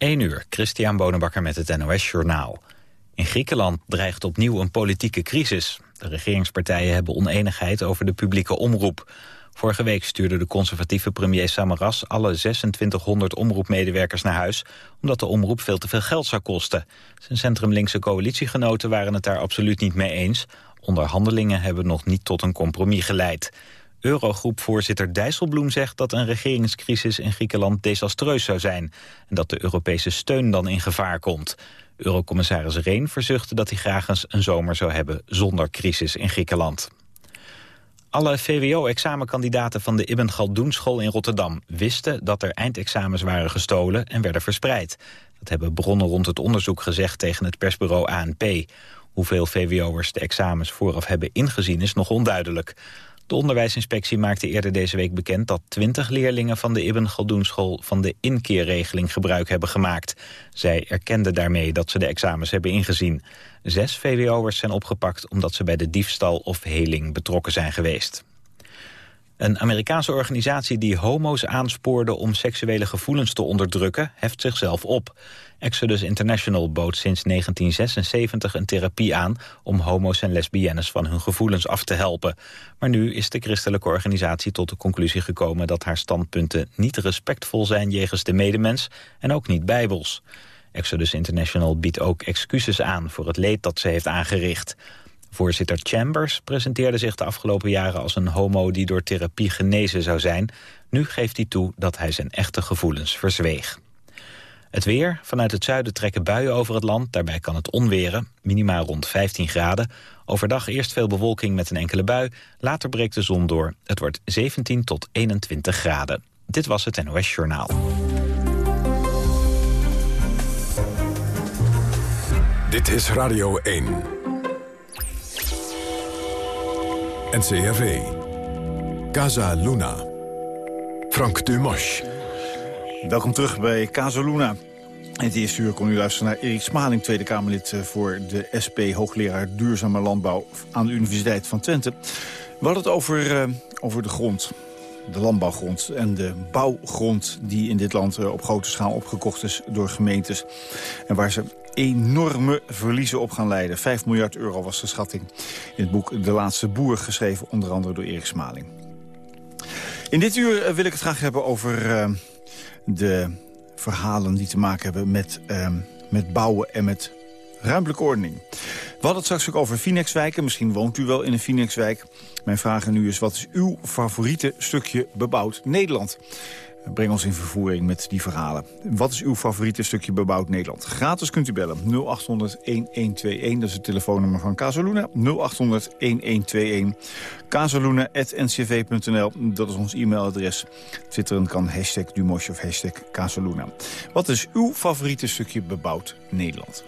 1 uur, Christian Bonenbakker met het NOS Journaal. In Griekenland dreigt opnieuw een politieke crisis. De regeringspartijen hebben oneenigheid over de publieke omroep. Vorige week stuurde de conservatieve premier Samaras alle 2600 omroepmedewerkers naar huis, omdat de omroep veel te veel geld zou kosten. Zijn centrumlinkse coalitiegenoten waren het daar absoluut niet mee eens. Onderhandelingen hebben nog niet tot een compromis geleid. Eurogroepvoorzitter Dijsselbloem zegt dat een regeringscrisis in Griekenland desastreus zou zijn en dat de Europese steun dan in gevaar komt. Eurocommissaris Reen verzuchtte dat hij graag eens een zomer zou hebben zonder crisis in Griekenland. Alle VWO-examenkandidaten van de Ibn school in Rotterdam wisten dat er eindexamens waren gestolen en werden verspreid. Dat hebben bronnen rond het onderzoek gezegd tegen het persbureau ANP. Hoeveel VWO'ers de examens vooraf hebben ingezien is nog onduidelijk. De onderwijsinspectie maakte eerder deze week bekend dat 20 leerlingen van de Ibn Galdoenschool van de inkeerregeling gebruik hebben gemaakt. Zij erkenden daarmee dat ze de examens hebben ingezien. Zes VWO'ers zijn opgepakt omdat ze bij de diefstal of heling betrokken zijn geweest. Een Amerikaanse organisatie die homo's aanspoorde om seksuele gevoelens te onderdrukken, heft zichzelf op. Exodus International bood sinds 1976 een therapie aan om homo's en lesbiennes van hun gevoelens af te helpen. Maar nu is de christelijke organisatie tot de conclusie gekomen dat haar standpunten niet respectvol zijn jegens de medemens en ook niet bijbels. Exodus International biedt ook excuses aan voor het leed dat ze heeft aangericht. Voorzitter Chambers presenteerde zich de afgelopen jaren als een homo die door therapie genezen zou zijn. Nu geeft hij toe dat hij zijn echte gevoelens verzweeg. Het weer. Vanuit het zuiden trekken buien over het land. Daarbij kan het onweren. Minimaal rond 15 graden. Overdag eerst veel bewolking met een enkele bui. Later breekt de zon door. Het wordt 17 tot 21 graden. Dit was het NOS Journaal. Dit is Radio 1. NCRV. Casa Luna. Frank Dumas. Welkom terug bij Casaluna. In het eerste uur kon u luisteren naar Erik Smaling, Tweede Kamerlid eh, voor de SP, hoogleraar Duurzame Landbouw aan de Universiteit van Twente. We hadden het over, uh, over de grond, de landbouwgrond en de bouwgrond die in dit land uh, op grote schaal opgekocht is door gemeentes. En waar ze enorme verliezen op gaan leiden. 5 miljard euro was de schatting in het boek De Laatste Boer, geschreven onder andere door Erik Smaling. In dit uur wil ik het graag hebben over de verhalen die te maken hebben met, uh, met bouwen en met ruimtelijke ordening. We hadden het straks ook over Phoenixwijken. Misschien woont u wel in een Phoenixwijk. Mijn vraag aan u is, wat is uw favoriete stukje bebouwd Nederland? Breng ons in vervoering met die verhalen. Wat is uw favoriete stukje bebouwd Nederland? Gratis kunt u bellen 0800-1121. Dat is het telefoonnummer van Casaluna. 0800-1121. Casaluna.ncv.nl. Dat is ons e-mailadres. Twitteren kan hashtag Dumosje of hashtag. Wat is uw favoriete stukje bebouwd Nederland?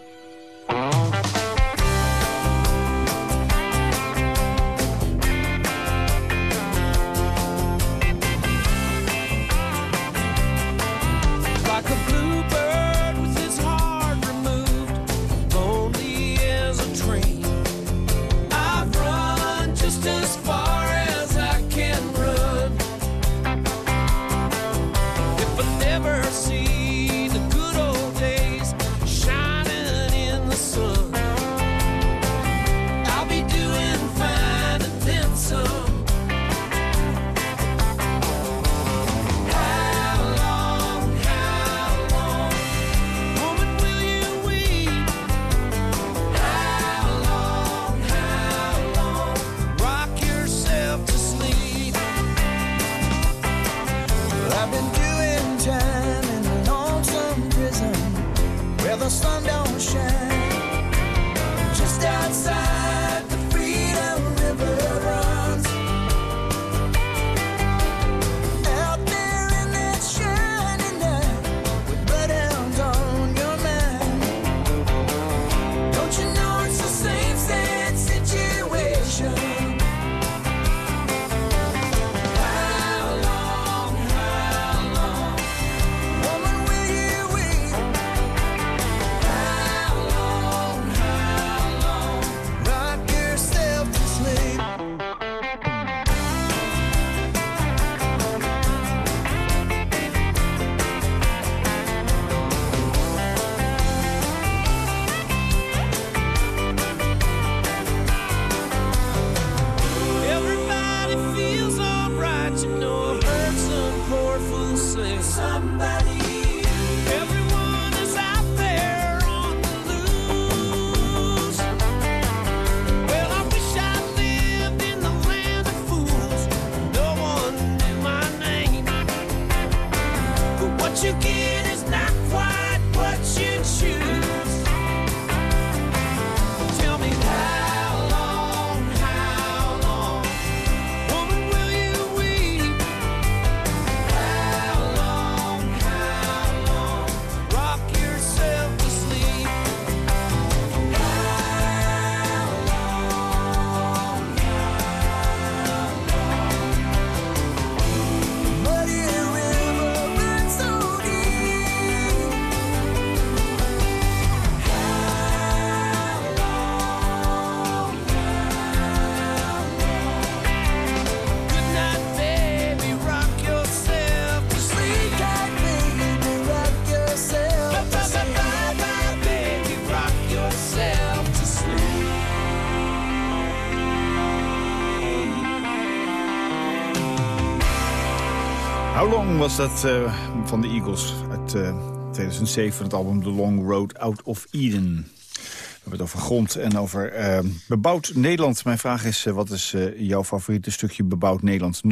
Was dat eh, van de Eagles uit eh, 2007, het album The Long Road Out of Eden. We hebben het over grond en over eh, bebouwd Nederland. Mijn vraag is, wat is jouw favoriete stukje bebouwd Nederland? 0800-1121,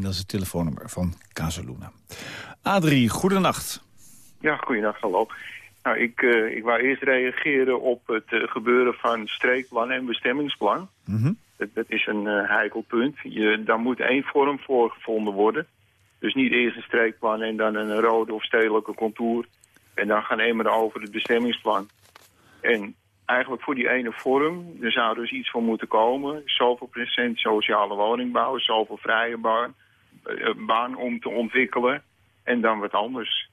dat is het telefoonnummer van Casaluna. Adrie, goedenacht. Ja, goeiedag, hallo. Nou, ik, ik wou eerst reageren op het gebeuren van streekplan en bestemmingsplan. Mhm. Dat, dat is een heikel punt. Je, daar moet één vorm voor gevonden worden. Dus niet eerst een streekplan en dan een rode of stedelijke contour. En dan gaan emmeren over het bestemmingsplan. En eigenlijk voor die ene vorm, er zou dus iets van moeten komen. Zoveel procent sociale woningbouw, zoveel vrije baan, eh, baan om te ontwikkelen. En dan wat anders.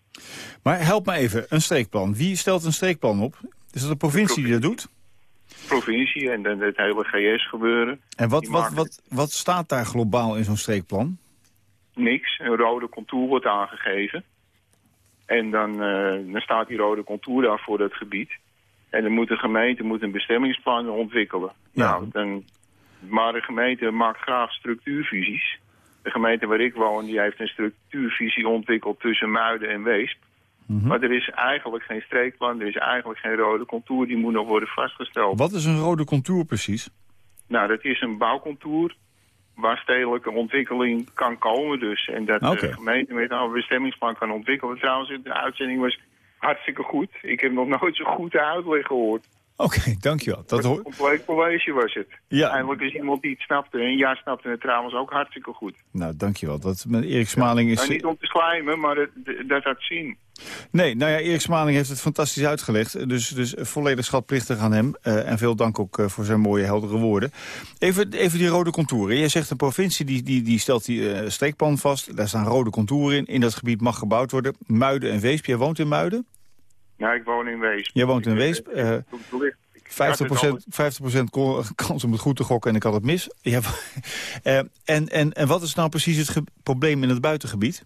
Maar help me even, een streekplan. Wie stelt een streekplan op? Is dat de provincie die dat doet? provincie en dan het hele GS-gebeuren. En wat, wat, wat, wat staat daar globaal in zo'n streekplan? Niks. Een rode contour wordt aangegeven. En dan, eh, dan staat die rode contour daar voor dat gebied. En dan moet de gemeente moet een bestemmingsplan ontwikkelen. Ja. Nou, dan, maar de gemeente maakt graag structuurvisies. De gemeente waar ik woon, die heeft een structuurvisie ontwikkeld tussen Muiden en Weesp. Mhm. Maar er is eigenlijk geen streekplan, er is eigenlijk geen rode contour, die moet nog worden vastgesteld. Wat is een rode contour precies? Nou, dat is een bouwcontour waar stedelijke ontwikkeling kan komen dus. En dat Oké. de gemeente met een bestemmingsplan kan ontwikkelen. Trouwens, de uitzending was hartstikke goed. Ik heb nog nooit zo goed de uitleg gehoord. Oké, dankjewel. Dat Een hoor... compleet college was het. Ja. Eindelijk is iemand die het snapte. En jij snapte het trouwens ook hartstikke goed. Nou, dankjewel. Dat, Erik Smaling is... Nou, niet om te slijmen, maar dat, dat had zien. Nee, nou ja, Erik Smaling heeft het fantastisch uitgelegd. Dus, dus volledig schatplichtig aan hem. Eh, en veel dank ook eh, voor zijn mooie, heldere woorden. Even, even die rode contouren. Jij zegt een provincie die, die, die stelt die eh, streekplan vast. Daar staan rode contouren in. In dat gebied mag gebouwd worden. Muiden en Weesp. Jij woont in Muiden? Nou, ik woon in Weesp. Jij woont in Weesp, eh, het 50%, al- 50 ko- kans om het goed te gokken en ik had het mis. Ja, eh, en, en, en wat is nou precies het probleem in het buitengebied?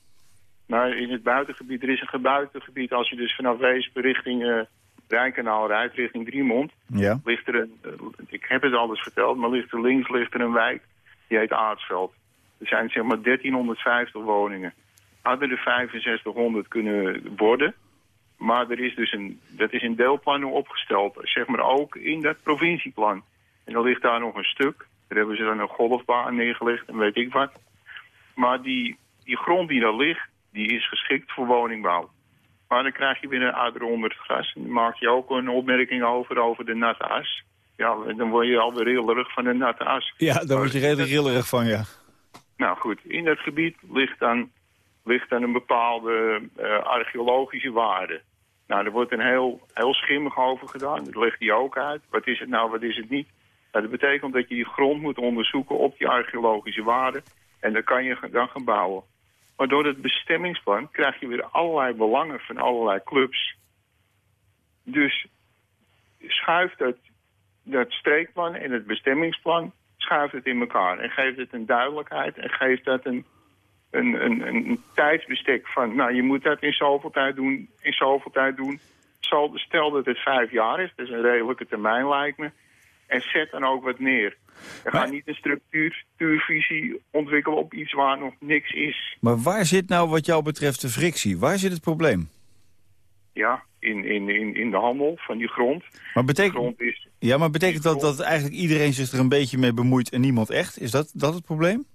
Nou, in het buitengebied, er is een buitengebied. Als je dus vanaf Weesp richting eh Rijnkanaal rijdt, richting Driemond... Ja. ligt er een, eh, ik heb het alles verteld, maar ligt er links ligt er een wijk, die heet Aartsveld. Er zijn zeg maar 1350 woningen. Hadden er 6500 kunnen worden, maar er is dus een, dat is in deelplannen opgesteld, zeg maar ook in dat provincieplan. En dan ligt daar nog een stuk, daar hebben ze dan een golfbaan neergelegd en weet ik wat. Maar die, die grond die daar ligt, die is geschikt voor woningbouw. Maar dan krijg je weer een onder het gras. En dan maak je ook een opmerking over, over de natte as. Ja, dan word je alweer rillerig van de natte as. Ja, daar word je redelijk rillerig van, ja. Nou goed, in dat gebied ligt dan, ligt dan een bepaalde eh, archeologische waarde. Nou, er wordt een heel, heel schimmig over gedaan. Dat legt hij ook uit. Wat is het nou, wat is het niet? Nou, dat betekent dat je die grond moet onderzoeken op die archeologische waarde. En dan kan je dan gaan bouwen. Maar door het bestemmingsplan krijg je weer allerlei belangen van allerlei clubs. Dus schuift het, dat streekplan en het bestemmingsplan schuift het in elkaar. En geeft het een duidelijkheid en geeft dat een, een, een, een tijdsbestek van... nou, je moet dat in zoveel tijd doen, in zoveel tijd doen. Zal- Stel dat het vijf jaar is, dat is een redelijke termijn lijkt me. En zet dan ook wat neer. Je Maar- gaat niet een structuur, structuurvisie ontwikkelen op iets waar nog niks is. Maar waar zit nou wat jou betreft de frictie? Waar zit het probleem? Ja, in, in, in, in de handel van die grond. Maar betekent, grond is ja, maar betekent dat dat eigenlijk iedereen zich er een beetje mee bemoeit en niemand echt? Is dat, dat het probleem?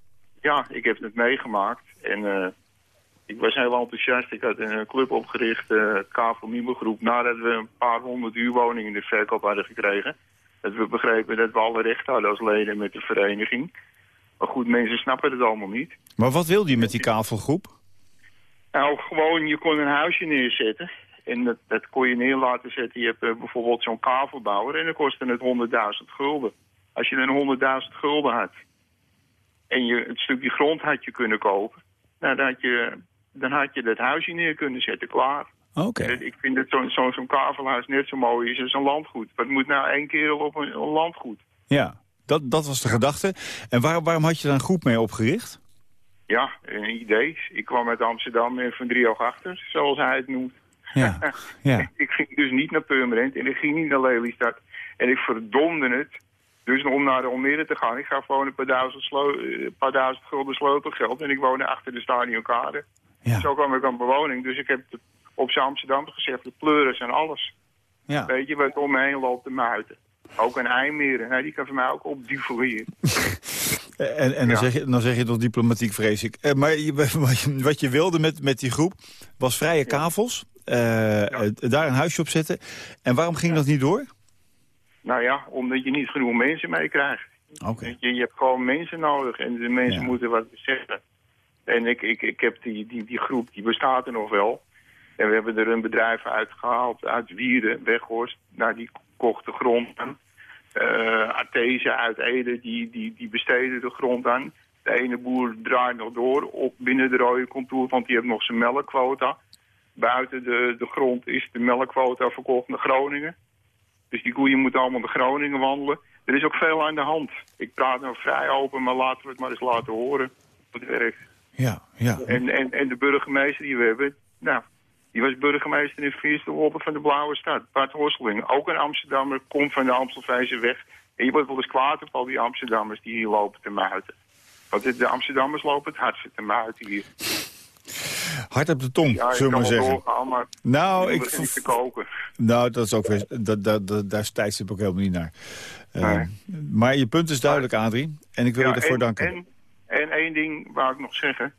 Ja, ik heb het meegemaakt. En eh, Ik was heel enthousiast. Ik had een club opgericht, eh KVO nadat we een paar honderd huurwoningen in de verkoop hadden gekregen. Dat we begrepen dat we alle rechten hadden als leden met de vereniging. Maar goed, mensen snappen het allemaal niet. Maar wat wilde je met die kavelgroep? Nou, gewoon, je kon een huisje neerzetten. En dat, dat kon je neer laten zetten. Je hebt eh, bijvoorbeeld zo'n kavelbouwer en dan kostte het 100.000 gulden. Als je een 100.000 gulden had en je het stukje grond had je kunnen kopen, nou, dan, had je, dan had je dat huisje neer kunnen zetten, klaar. Oké. En Ik vind dat zo'n zo'n zo'n kavelhuis net zo mooi is als een landgoed. Wat moet nou één kerel op een, een landgoed? Ja, dat, dat was de gedachte. En waar, waarom had je daar een groep mee opgericht? Ja, een idee. Ik kwam uit Amsterdam en van driehoog achter, zoals hij het noemt. Ja, ja. Ik ging dus niet naar Purmerend en ik ging niet naar Lelystad. En ik verdomde het. Dus om naar de Almere te gaan, ik ga gewoon een paar duizend, slo- eh, een paar duizend gulden sleutelgeld. En ik woonde achter de stadionkade. Ja. Zo kwam ik aan bewoning. Dus ik heb de- op Amsterdam gezegd, de pleuris en alles. ja. Weet je, wat om me heen loopt te muiten. Ook een eimeren, nou, die kan voor mij ook opduvelen hier. En, en dan, Ja. zeg je, dan zeg je toch diplomatiek, vrees ik. Eh, maar je, wat, je, wilde met, met die groep was vrije kavels. eh, daar een huisje op zetten. En waarom ging dat niet door? Nou ja, omdat je niet genoeg mensen meekrijgt. Oké. Je, je hebt gewoon mensen nodig en de mensen Ja. moeten wat zeggen. En ik, ik, ik heb die, die, die groep, die bestaat er nog wel. En we hebben er een bedrijf uitgehaald uit Wieren, Weghorst. Nou, die kocht de grond aan. Artese uit Ede, die, die, die besteden de grond aan. De ene boer draait nog door op binnen de rode contour, want die heeft nog zijn melkquota. Buiten de, de grond is de melkquota verkocht naar Groningen. Dus die koeien moeten allemaal naar Groningen wandelen. Er is ook veel aan de hand. Ik praat nou vrij open, maar laten we het maar eens laten horen het werkt. Ja, ja. En, en, en de burgemeester die we hebben, nou, die was burgemeester in Viersterwolde van de Blauwe Stad. Bart Horseling, ook een Amsterdammer, komt van de Amstelveense weg. En je wordt wel eens kwaad op al die Amsterdammers die hier lopen te muiten. Want de- de Amsterdammers lopen het hardste te muiten hier. Hard op de tong, Ja, zullen we maar zeggen. doorgaan, maar Nou, ik ik, begin te koken. nou, dat is ook weer, dat, dat, dat, daar is tijdstip ook helemaal niet naar. Eh, Nee. Maar je punt is duidelijk, Adrie. En ik wil je ervoor en, danken. En, en één ding wou ik nog zeggen.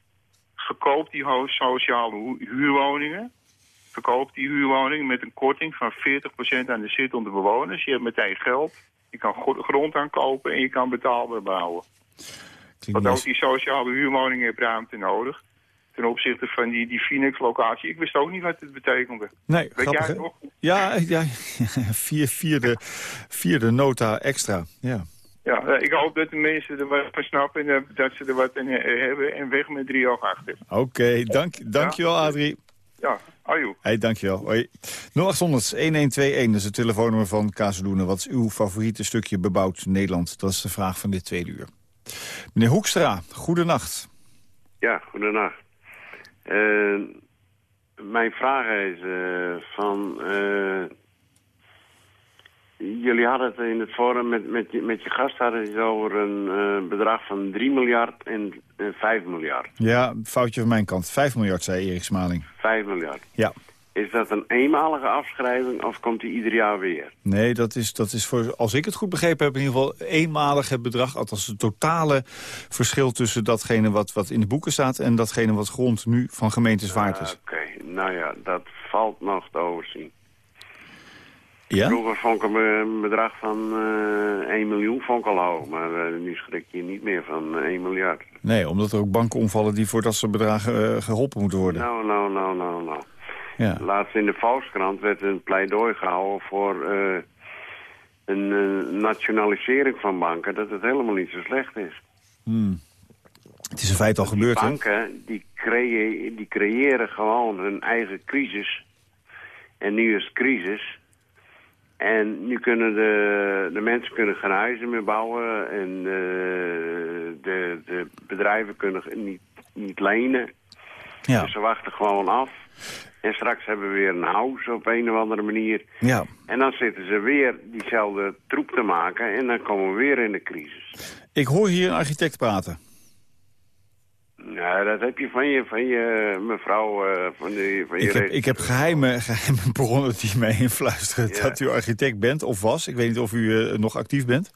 Verkoop die sociale hu- huurwoningen. Verkoop die huurwoningen met een korting van 40% aan de zittende bewoners. Je hebt meteen geld. Je kan grond aankopen en je kan betaalbaar bouwen. Klinkt Want ook die sociale huurwoningen hebben ruimte nodig. Ten opzichte van die, die Phoenix-locatie. Ik wist ook niet wat het betekende. Nee, Weet grappig, jij nog? Ja, ja vier, vierde, vierde nota extra. Ja. Ja, eh, ik hoop dat de mensen er wat van snappen en eh, dat ze er wat in eh, hebben. En weg met drie oog achter. Oké, dank, dankjewel Adrie. Ja, ajoe. Hey, dankjewel. Hoi. 0800 1121, dat is het telefoonnummer van Kazeloenen. Wat is uw favoriete stukje bebouwd Nederland? Dat is de vraag van dit tweede uur. Meneer Hoekstra, goedenacht. Ja, goedenacht. Eh, mijn vraag is eh, van... eh, jullie hadden het in het forum met, met, je, met je gast hadden het over een eh, bedrag van 3 miljard en, en 5 miljard. Ja, foutje van mijn kant. 5 miljard, zei Erik Smaling. 5 miljard. Ja. Is dat een eenmalige afschrijving of komt die ieder jaar weer? Nee, dat is, dat is voor, als ik het goed begrepen heb, in ieder geval eenmalig het bedrag. Althans, het totale verschil tussen datgene wat, wat in de boeken staat... en datgene wat grond nu van gemeentes waard is. Oké, nou ja, dat valt nog te overzien. Ja? Vroeger vond ik een be- een bedrag van eh 1 miljoen vond ik al hoog. Maar eh, nu schrik je niet meer van eh, 1 miljard. Nee, omdat er ook banken omvallen die voor dat soort bedragen eh, geholpen moeten worden. Nou, nou, nou, nou, nou. Ja. Laatst in de Volkskrant werd een pleidooi gehouden voor eh, een eh, nationalisering van banken. Dat het helemaal niet zo slecht is. Het is in feite al gebeurd? Banken die, creë die creëren gewoon hun eigen crisis. En nu is het crisis. En nu kunnen de, de mensen kunnen geen huizen meer bouwen. En eh, de, de bedrijven kunnen niet, niet lenen. Ja. Dus ze wachten gewoon af. En straks hebben we weer een house op een of andere manier. ja. En dan zitten ze weer diezelfde troep te maken. En dan komen we weer in de crisis. Ik hoor hier een architect praten. Nou, dat heb je van je, van je mevrouw, eh, van, de, van je Ik heb, ik heb geheime, geheime bronnen die mij influisteren Ja. dat u architect bent of was. Ik weet niet of u eh, nog actief bent.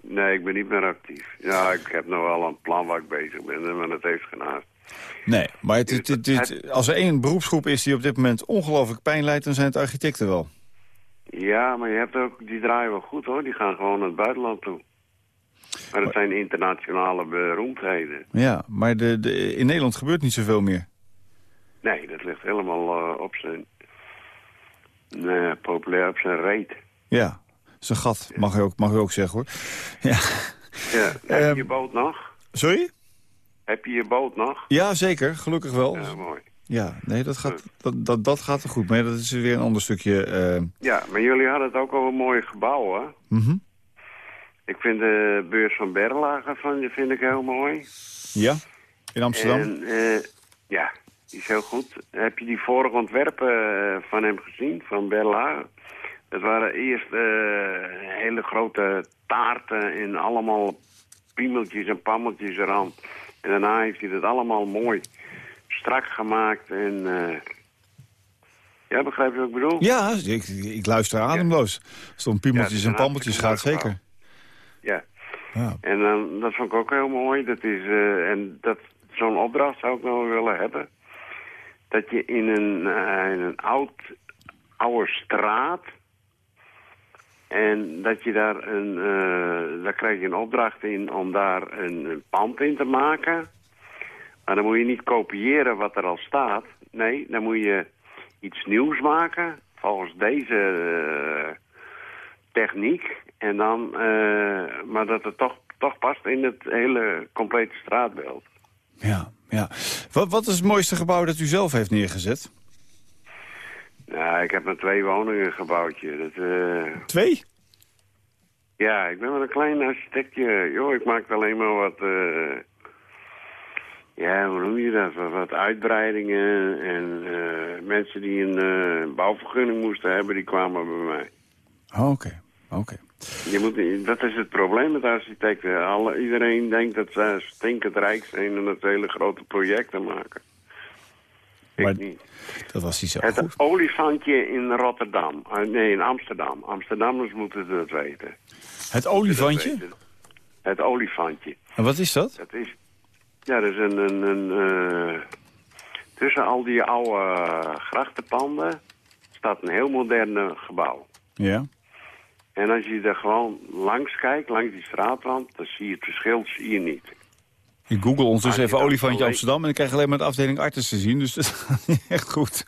Nee, ik ben niet meer actief. Ja, ik heb nog wel een plan waar ik bezig ben, maar dat heeft geen haast. Nee, maar het, het, het- het- als er één beroepsgroep is die op dit moment ongelooflijk pijn leidt... dan zijn het architecten wel. Ja, maar je hebt ook, die draaien wel goed hoor. Die gaan gewoon naar het buitenland toe. Maar het zijn internationale beroemdheden. Ja, maar de, de, in Nederland gebeurt niet zoveel meer. Nee, dat ligt helemaal eh, op zijn... Populair op zijn reet. Ja, zijn gat, mag u ook, mag u ook zeggen hoor. Ja. Ja, heb Ehm. je je boot nog? Sorry? Heb je je boot nog? Ja, zeker. Gelukkig wel. Ja, mooi. Ja, nee, dat gaat, dat, dat, dat gaat er goed mee. Dat is weer een ander stukje... eh, Ja, maar jullie hadden het ook al een mooi gebouw, hè? mhm. Ik vind de beurs van Berlage van, vind ik heel mooi. Ja, in Amsterdam. En eh, ja, die is heel goed. Heb je die vorige ontwerpen eh, van hem gezien, van Berlage? Dat waren eerst hele grote taarten en allemaal piemeltjes en pammeltjes eraan. En daarna heeft hij dat allemaal mooi strak gemaakt en... eh, ja, begrijp je wat ik bedoel? Ja, ik, ik luister ademloos. Ja, piemeltjes en pammeltjes gaat, zeker. Ja. Ja. En dan dat vond ik ook heel mooi. Dat is, eh, en dat, zo'n opdracht zou ik nou willen hebben. Dat je in een, eh, in een oud, oude straat... En dat je daar een... eh, daar krijg je een opdracht in om daar een, pand in te maken. Maar dan moet je niet kopiëren wat er al staat. Nee, dan moet je iets nieuws maken. Volgens deze eh, techniek. En dan, eh, maar dat het toch, toch past in het hele complete straatbeeld. Ja, ja. Wat, wat is het mooiste gebouw dat u zelf heeft neergezet? Ja, ik heb een twee woningen gebouwtje. Dat, eh, Twee? ja, ik ben wel een klein architectje. Joh, ik maak alleen maar wat... eh, ja, hoe noem je dat? Wat, wat uitbreidingen. En eh, mensen die een bouwvergunning moesten hebben, die kwamen bij mij. Oh, Oké, oké. Je moet, dat is het probleem met architecten. Alle, iedereen denkt dat ze stinkend rijk zijn en dat ze hele grote projecten maken. Ik Maar- niet. Dat was niet zo Het goed. olifantje in Rotterdam. Eh, nee, in Amsterdam. Amsterdammers moeten dat weten. Het olifantje? weten. Het olifantje. En wat is dat? Dat is... Ja, dat is een... een, een eh, tussen al die oude grachtenpanden staat een heel moderne gebouw. Ja. En als je er gewoon langs kijkt, langs die straatrand, dan zie je het verschil zie je niet. Ik google ondertussen Ah, je even olifantje Amsterdam... en ik krijg alleen maar de afdeling Artes te zien, dus dat gaat niet echt goed.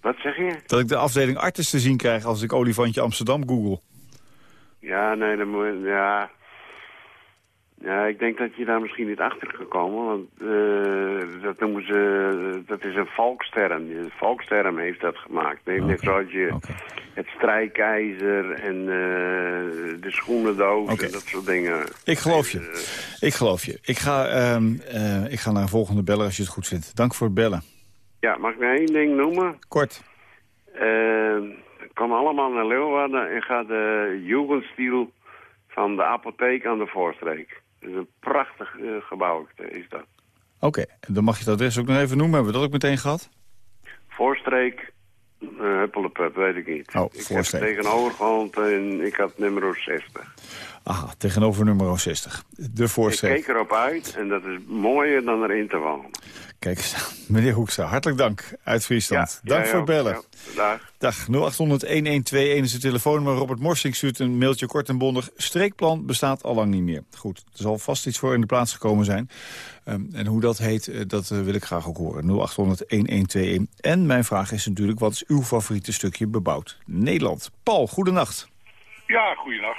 Wat zeg je? Dat ik de afdeling Artes te zien krijg als ik olifantje Amsterdam google. Ja, nee, dan moet ja. Ja, ik denk dat je daar misschien niet achter kan komen, want eh, dat noemen ze, dat is een volksterm. De volksterm heeft dat gemaakt. Nee, Net zoals je het strijkijzer en eh, de schoenendoos Oké. en dat soort dingen. Ik geloof je. Ik geloof je. Ik ga, ehm, eh, ik ga naar een volgende beller als je het goed vindt. Dank voor het bellen. Ja, mag ik nog één ding noemen? Kort. Eh, kom allemaal naar Leeuwarden en ga de Jugendstil van de apotheek aan de Voorstreek. Dat is een prachtig eh, gebouw is dat. Oké, dan mag je het adres ook nog even noemen. Hebben we dat ook meteen gehad? Voorstreek, uh, Huppelepup, weet ik niet. Oh, ik Voorstreek. heb tegenover gewoond en ik had nummer 60. Aha, tegenover nummer 60. De Ik voorstreek. keek erop uit en dat is mooier dan erin te wonen. Kijk eens, meneer Hoekstra, hartelijk dank uit Friesland. dank voor ook. het bellen. Ja, dag. Dag, 0800-1121 is het telefoonnummer. Robert Morsing stuurt een mailtje kort en bondig. Streekplan bestaat al lang niet meer. Goed, er zal vast iets voor in de plaats gekomen zijn. Ehm, en hoe dat heet, eh, dat eh, wil ik graag ook horen. 0800-1121. En mijn vraag is natuurlijk, wat is uw favoriete stukje bebouwd Nederland? Paul, goedenacht. Ja, goeiedag.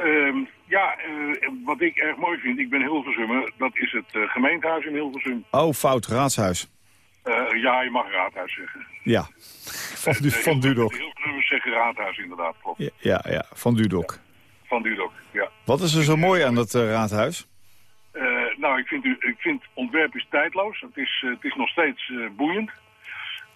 Ehm, ja, eh, wat ik erg mooi vind, ik ben Hilversummer, dat is het eh, gemeentehuis in Hilversum. Oh, fout, raadshuis. Eh, ja, je mag raadhuis zeggen. Ja, van, du van Dudok. De Hilversummers zeggen raadhuis inderdaad, klopt. Ja, ja, ja, van Dudok. Van Dudok, ja. Wat is er zo mooi aan dat raadhuis? Nou, ik vind, ik vind ontwerp is tijdloos. Het is, het is nog steeds boeiend.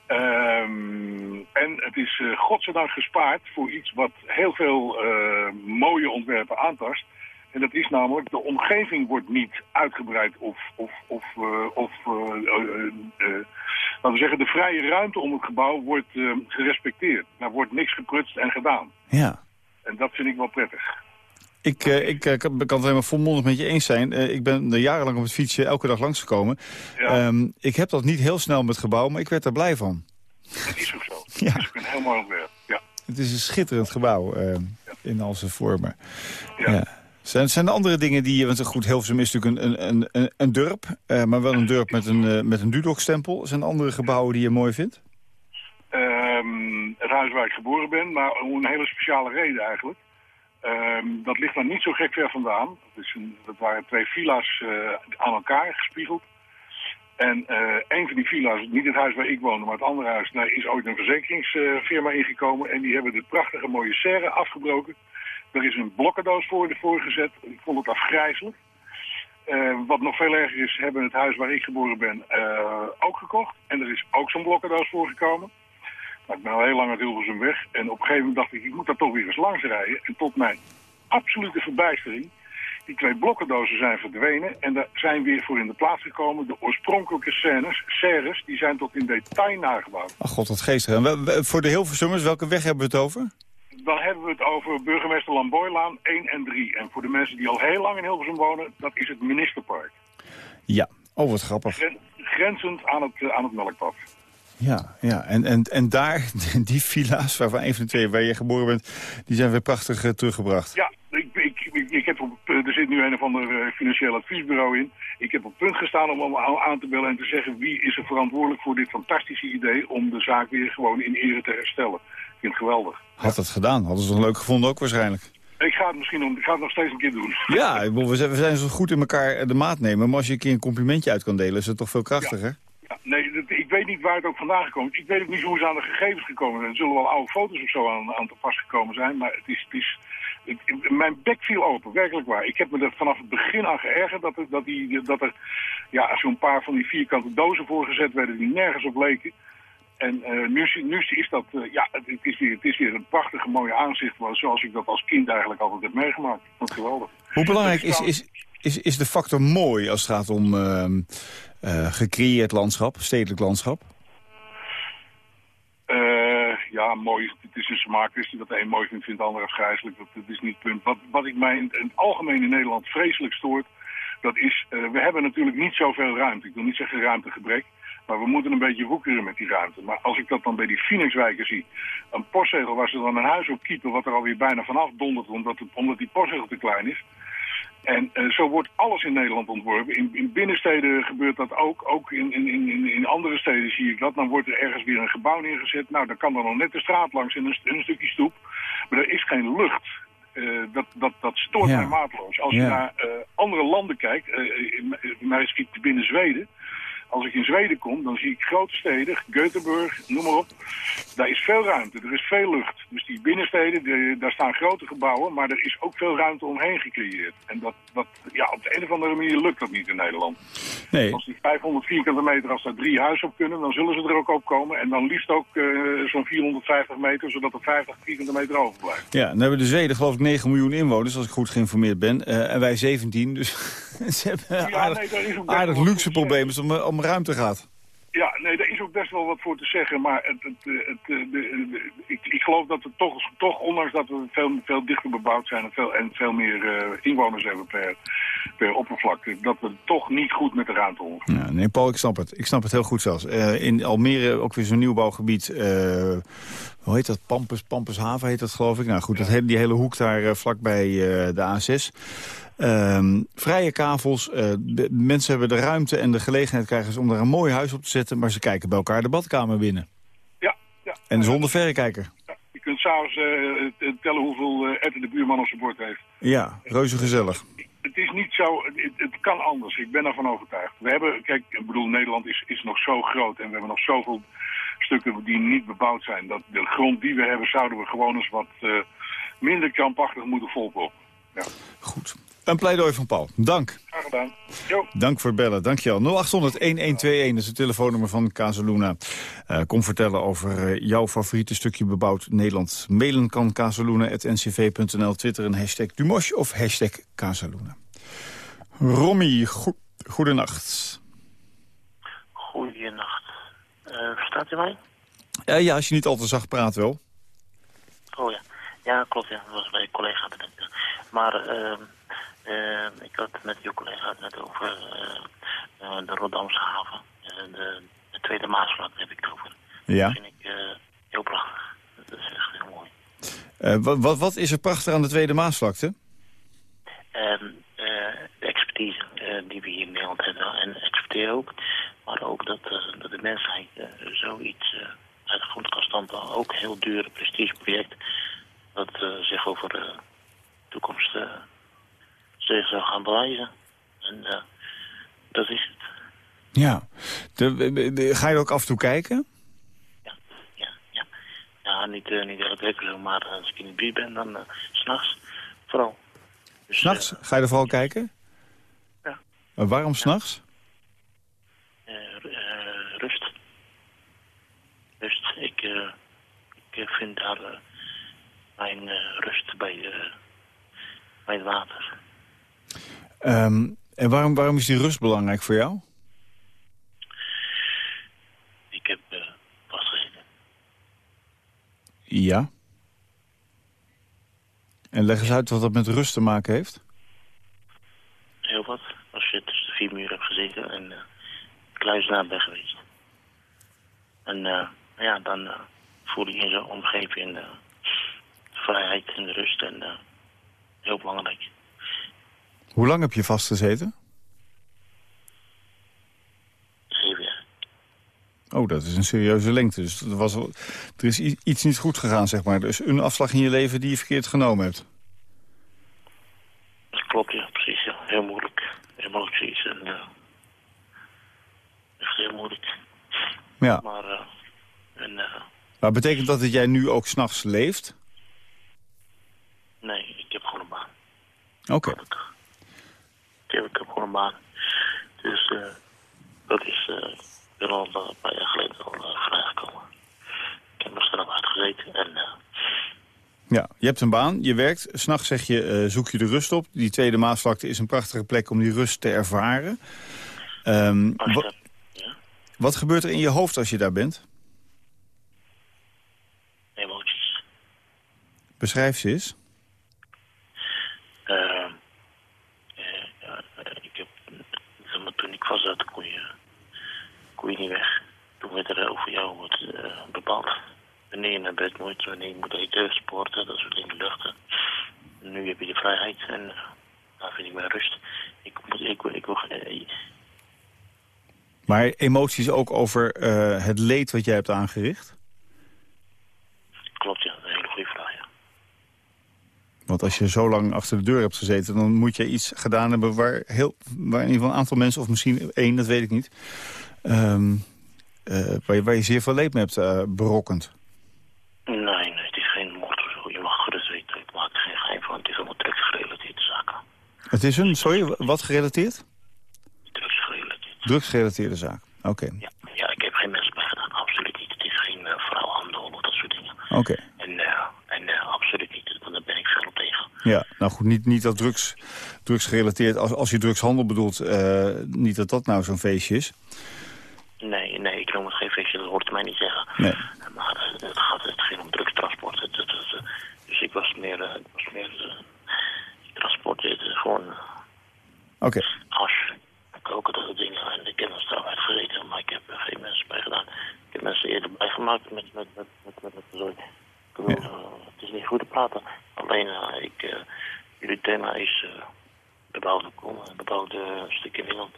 Ehm, en het is eh godzijdank gespaard voor iets wat heel veel eh, mooie ontwerpen aantast. En dat is namelijk, de omgeving wordt niet uitgebreid of, of, of, eh, of laten we zeggen, de vrije ruimte om het gebouw wordt gerespecteerd. Daar wordt niks geprutst en gedaan. Ja. En dat vind ik wel prettig. Ik, eh, ik eh, kan, kan het helemaal volmondig met je eens zijn. Eh, ik ben er jarenlang op het fietsje elke dag langsgekomen. Ja. Ehm, ik heb dat niet heel snel met het gebouw, maar ik werd daar blij van. Is ook zo. Ja. Dat is ook een heel mooi ontwerp. Ja. Het is een schitterend gebouw eh, in al zijn vormen. Ja. Ja. Zijn, zijn er andere dingen die... Want goed, Hilversum is natuurlijk een, een, een, een dorp. maar wel een dorp met een, met een Dudok-stempel. Zijn er andere gebouwen die je mooi vindt? Ehm, het huis waar ik geboren ben, maar om een hele speciale reden eigenlijk. Ehm, dat ligt daar niet zo gek ver vandaan. Dat, dat waren twee villa's eh, aan elkaar gespiegeld. En eh, een van die villa's, niet het huis waar ik woonde, maar het andere huis, daar is ooit een verzekeringsfirma ingekomen. En die hebben de prachtige mooie serre afgebroken. Er is een blokkendoos voor ervoor gezet. Ik vond het afgrijzelijk. Eh, wat nog veel erger is, hebben het huis waar ik geboren ben ook gekocht. En er is ook zo'n blokkendoos voorgekomen. Maar ik ben al heel lang uit Hilversum weg. En op een gegeven moment dacht ik, ik moet daar toch weer eens langs rijden. En tot mijn absolute verbijstering, die twee blokkendozen zijn verdwenen. En daar zijn weer voor in de plaats gekomen de oorspronkelijke scènes, serres, die zijn tot in detail nagebouwd. Ach god, wat geestig. En wel- voor de Hilversummers, welke weg hebben we het over? Dan hebben we het over burgemeester Lamboylaan 1 en 3. En voor de mensen die al heel lang in Hilversum wonen, dat is het ministerpark. Ja. Oh, wat grappig. Gren- grenzend aan het, eh, aan het melkpad. Ja, ja. En, en, en daar, die villa's, waarvan een van de twee waar je geboren bent... die zijn weer prachtig eh, teruggebracht. Ja, ik, ik, ik, ik heb op, eh, er zit nu een of ander eh, financieel adviesbureau in. Ik heb op punt gestaan om hem aan te bellen en te zeggen... wie is er verantwoordelijk voor dit fantastische idee... om de zaak weer gewoon in ere te herstellen. Ik vind het geweldig. Had het gedaan. Hadden ze het leuk gevonden ook waarschijnlijk. Ik ga het misschien om, ik ga het nog steeds een keer doen. Ja, we zijn, we zijn zo goed in elkaar de maat nemen. Maar als je een keer een complimentje uit kan delen, is het toch veel krachtiger? Ja, nee, dat- ik weet niet waar het ook vandaan gekomen is. Ik weet ook niet hoe ze aan de gegevens gekomen zijn. Er zullen wel oude foto's of zo aan, aan te pas gekomen zijn. Maar het is... Het is mijn bek viel open, werkelijk waar. Ik heb me er vanaf het begin aan geërgerd dat er, dat die, dat er ja, zo'n paar van die vierkante dozen voorgezet werden die nergens op leken. En eh, nu, nu is dat, eh, ja, het, is weer, het is weer een prachtige mooie aanzicht, zoals ik dat als kind eigenlijk altijd heb meegemaakt. Dat geweldig. Hoe belangrijk Dat is is, is, is, is de factor mooi als het gaat om ehm, eh, gecreëerd landschap, stedelijk landschap? Eh, ja, mooi. Het is een smaakkwestie. Dat de een mooi vindt, vindt de ander afgrijzelijk. Dat, dat is niet het punt. Wat, wat ik mij in, in het algemeen in Nederland vreselijk stoort... dat is, eh, we hebben natuurlijk niet zoveel ruimte. Ik wil niet zeggen ruimtegebrek. Maar we moeten een beetje woekeren met die ruimte. Maar als ik dat dan bij die Phoenixwijken zie... een postzegel waar ze dan een huis op kiepen... wat er alweer bijna vanaf dondert omdat, het- omdat die postzegel te klein is... En eh, zo wordt alles in Nederland ontworpen. In, in binnensteden gebeurt dat ook. Ook in, in, in, in andere steden zie ik dat. Dan wordt er ergens weer een gebouw neergezet. Nou, dan kan dan nog net de straat langs en een, st- een stukje stoep. Maar er is geen lucht. Eh, dat, dat, dat stoort Ja. mij maatloos. Als je naar eh, andere landen kijkt, mij schiet binnen Zweden. Als ik in Zweden kom, dan zie ik grote steden, Göteborg, noem maar op. Daar is veel ruimte, er is veel lucht. Dus die binnensteden, de- daar staan grote gebouwen, maar er is ook veel ruimte omheen gecreëerd. En dat, dat, ja, op de een of andere manier lukt dat niet in Nederland. Nee, Als die 500 vierkante meter, als daar drie huizen op kunnen, dan zullen ze er ook op komen. En dan liefst ook eh, zo'n 450 meter, zodat er 50 vierkante meter overblijft. ja, dan hebben de Zweden geloof ik 9 miljoen inwoners, als ik goed geïnformeerd ben. Eh, en wij 17, dus ze hebben Ja, aardig, nee, aardig luxe als het om, om ruimte gaat. Ja, nee, daar is ook best wel wat voor te zeggen. Maar het, het, eh, het, eh, de, de- ik, ik geloof dat we toch, toch, ondanks dat we veel, veel dichter bebouwd zijn en veel, en veel meer eh, inwoners hebben per, per oppervlakte, dat we toch niet goed met de ruimte omgaan. Ja, nee, Paul, ik snap het. Ik snap het heel goed zelfs. Eh, in Almere ook weer zo'n nieuwbouwgebied. eh, hoe heet dat? Pampus, Pampushaven heet dat, geloof ik. Nou goed, dat hele, die hele hoek daar eh, vlakbij eh, de A6. Ehm, vrije kavels. eh, de, mensen hebben de ruimte en de gelegenheid krijgen ze om daar een mooi huis op te zetten. Maar ze kijken bij elkaar de badkamer binnen. Ja, ja. En zonder verrekijker. Ja, Je kunt s'avonds eh, tellen hoeveel uh, de buurman op zijn bord heeft. Ja, reuze gezellig. Het is niet zo, het, het kan anders. Ik ben ervan overtuigd. We hebben, kijk, ik bedoel, Nederland is, is nog zo groot en we hebben nog zoveel stukken die niet bebouwd zijn. Dat de grond die we hebben, zouden we gewoon eens wat uh, minder krampachtig moeten volproppen. Ja. Goed. Een pleidooi van Paul. Dank. Graag gedaan. Jo. Dank voor het bellen. Dank je wel. 0800-1121, dat is het telefoonnummer van Casaluna. Uh, kom vertellen over uh, jouw favoriete stukje bebouwd Nederland. Mailen kan casaluna.ncv.nl, twitter een hashtag Dumosh of hashtag Casaluna. Romy, go goedenacht. Goedenacht. Uh, verstaat u mij? Uh, ja, als je niet al te zacht praat wel. Oh ja. Ja, klopt, ja. Dat was bij een collega. Maar ehm, ik had met je collega het net over eh, eh, de Rotterdamse haven. Eh, de, de Tweede Maasvlakte heb ik het over. Ja. Dat vind ik heel prachtig. Dat is echt heel mooi. Wat, wat, wat is er prachtig aan de Tweede Maasvlakte? Ehm, eh, de expertise die we hier in Nederland hebben en exporteren ook. Maar ook dat, dat de mensheid zoiets uit de grond kan stampen. Ook een heel duur prestigeproject. Dat zich over de toekomst zich zou gaan bewijzen. En eh, dat is het. Ja. De, de- ga je ook af en toe kijken? Ja, ja. Ja, niet, eh, niet elke week maar als ik in de buurt ben, dan s s'nachts vooral. Dus, S'nachts? Ga je er vooral kijken? Ja. Waarom s'nachts? Ru- rust. Rust. Ik, ik vind daar mijn rust bij, bij het water. Ehm, en waarom, waarom is die rust belangrijk voor jou? Ik heb eh, vastgezeten. Ja. En leg eens uit wat dat met rust te maken heeft. Heel wat. Als je tussen de vier muren hebt gezeten en eh kluizenaar bent geweest. En eh, ja, dan eh, voel je in zo'n omgeving de vrijheid en de rust. En heel belangrijk. Hoe lang heb je vastgezeten? Zeven jaar. Oh, dat is een serieuze lengte. Dus er, was, er is iets niet goed gegaan, zeg maar. Is een afslag in je leven die je verkeerd genomen hebt. Dat klopt, ja, precies. Ja. Heel moeilijk. Emoties en... eh echt heel moeilijk. Ja. Maar, eh en, eh, Maar betekent dat dat jij nu ook s'nachts leeft? nee, ik heb gewoon een baan. Oké. Heb, ik heb gewoon een baan. Dus eh dat is eh, ik ben al eh, een paar jaar geleden al eh, vrijgekomen. Ik heb er straf uitgezeten en eh, Ja, je hebt een baan, je werkt. S'nachts zeg je, eh, zoek je de rust op. Die Tweede Maasvlakte is een prachtige plek om die rust te ervaren. Ehm, ja, wat gebeurt er in je hoofd als je daar bent? emoties. Beschrijf ze eens. Eh, eh, ja, eh, ik heb, zeg vast zat, kon je, kon je niet weg. Toen werd er over jou wat eh, bepaald. Wanneer je naar bed moet, wanneer je moet eten, sporten, dat soort dingen, luchten. Nu heb je de vrijheid en eh, daar vind ik mijn rust. Ik, moet, ik, ik wil, eh, Maar emoties ook over het leed wat jij hebt aangericht? klopt ja, dat is een hele goede vraag, ja. Want als je zo lang achter de deur hebt gezeten... dan moet je iets gedaan hebben waar, heel, waar in ieder geval een aantal mensen... of misschien één, dat weet ik niet... ehm, eh, waar, je, waar je zeer veel leed mee hebt eh, berokkend. Nee, nee, het is geen moord of zo. Je mag gerust weten, ik maak geen geheim van. Het is allemaal drugsgerelateerde zaken. Het is een, sorry, wat gerelateerd? Drugsgerelateerd. Drugsgerelateerde zaak. Oké, Ja, ja, ik heb geen mensen bij gedaan, absoluut niet. Het is geen uh, vrouwhandel of dat soort dingen. oké eh, en eh, absoluut niet, want daar ben ik veel op tegen. Ja, nou goed, niet, niet dat drugs, drugsgerelateerd... Als, als je drugshandel bedoelt, eh, niet dat dat nou zo'n feestje is. Nee, nee, ik noem het geen feestje, dat hoort mij niet zeggen. Nee. Maar eh, het, gaat, het ging om drugstransport. Het, het, het, eh, dus ik was meer, eh, ik was meer eh, transport, het, is gewoon eh, Oké, hash, koken, dat soort dingen. En ik heb er straf uitgezeten, maar ik heb er geen mensen bij gedaan. Ik heb mensen eerder bijgemaakt met, met, met, met, met, met zooi. Ik bedoel, Ja. eh, het is niet goed te praten. Alleen, eh, ik, eh, jullie thema is eh bebouwde, kom, eh, bebouwde stuk in Nederland.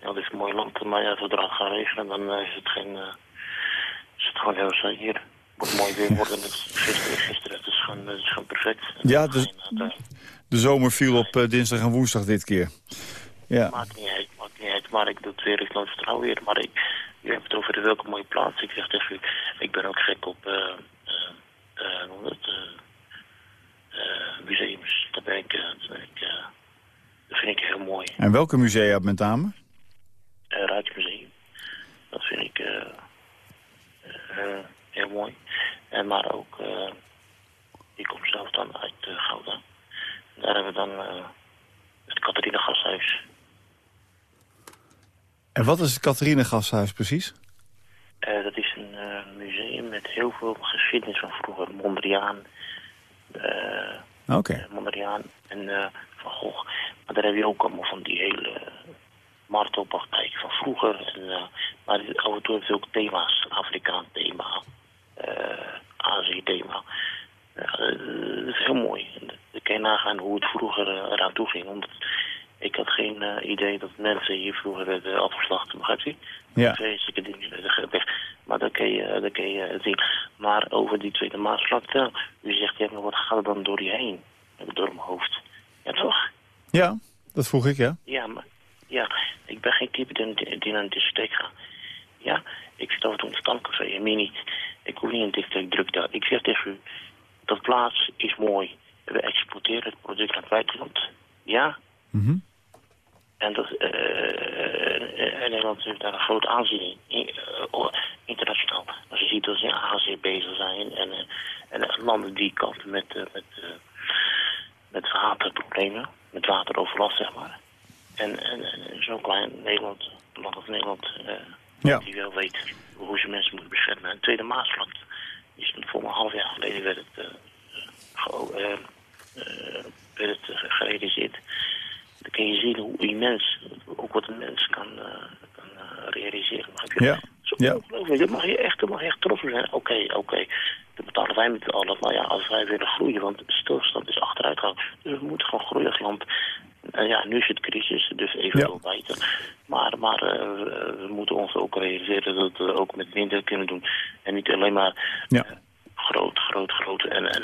Ja, dat is een mooi land, maar ja, zodra het gaat regenen, dan eh, is het geen, eh, is het gewoon heel saai hier. Het moet mooi weer worden, net gisteren, gisteren, het is gewoon, het is gewoon perfect. Ja, dus- eh, de zomer viel op dinsdag en woensdag dit keer. Ja, Maakt niet uit, maakt niet uit. Maar ik doe het weer, ik nooit vertrouwen weer. Maar ik, u hebt het over de welke mooie plaats. Ik zeg tegen u, ik ben ook gek op het, museums. Daar ben ik, daar ben ik, dat vind ik heel mooi. en welke musea met name? Eh Rijksmuseum. Dat vind ik eh, eh, heel mooi. En maar ook, eh, ik kom zelf dan uit Gouda. Daar hebben we dan eh, het Catharina Gasthuis. En wat is het Catharine Gasthuis precies? Eh, dat is een eh, museum met heel veel geschiedenis van vroeger. Mondriaan, eh, Oké. eh, Mondriaan en eh, Van Gogh. Maar daar heb je ook allemaal van die hele martelpraktijken van vroeger. En, eh, maar af en toe heeft ook thema's. Afrikaan thema, eh Azië thema. Eh, dat is heel mooi. Dan kan je nagaan hoe het vroeger eraan toe ging. Omdat ik had geen idee dat mensen hier vroeger werden afgeslacht, begrijpt u? Ja. Vreselijke dingen werden. Maar dat kun je, dat kun je zien. Maar over die Tweede Maasvlakte, u zegt, ja, maar wat gaat er dan door je heen? Door mijn hoofd. Ja, toch? Ja, dat vroeg ik, ja. Ja, maar ja, ik ben geen type die, die naar een discotheek gaat. Ja, ik zit in het stamcafé en meer niet. Ik hoef niet een discotheek druk daar. Ik zeg tegen u, dat plaats is mooi. We exporteren het product naar het buitenland. Ja, Mhm. en dat, eh, en Nederland heeft daar een groot aanzien in, eh, internationaal. Als je ziet dat ze in Azië bezig zijn en, eh, en landen die kampen met, eh, met, eh, met waterproblemen, met wateroverlast zeg maar. En, en, en zo'n klein Nederland, een land als Nederland, eh, Ja. die wel weet hoe ze mensen moeten beschermen. En de Tweede Maasvlakte is voor een half jaar geleden werd het, eh, werd het gerealiseerd. Dan kun je zien hoe immens, ook wat een mens kan, kan realiseren. je? Ja. Zo Ja. ongelooflijk. Dat mag je echt, dat mag je echt trots op zijn. Oké, oké. Dat betalen wij met z'n allen. Maar ja, als wij willen groeien, want de stilstand is achteruit gaan. Dus we moeten gewoon groeien als land. En ja, nu is het crisis, dus eventueel beter. Maar, maar eh, we, we moeten ons ook realiseren dat we ook met minder kunnen doen. En niet alleen maar Ja. groot, groot, groot en, en,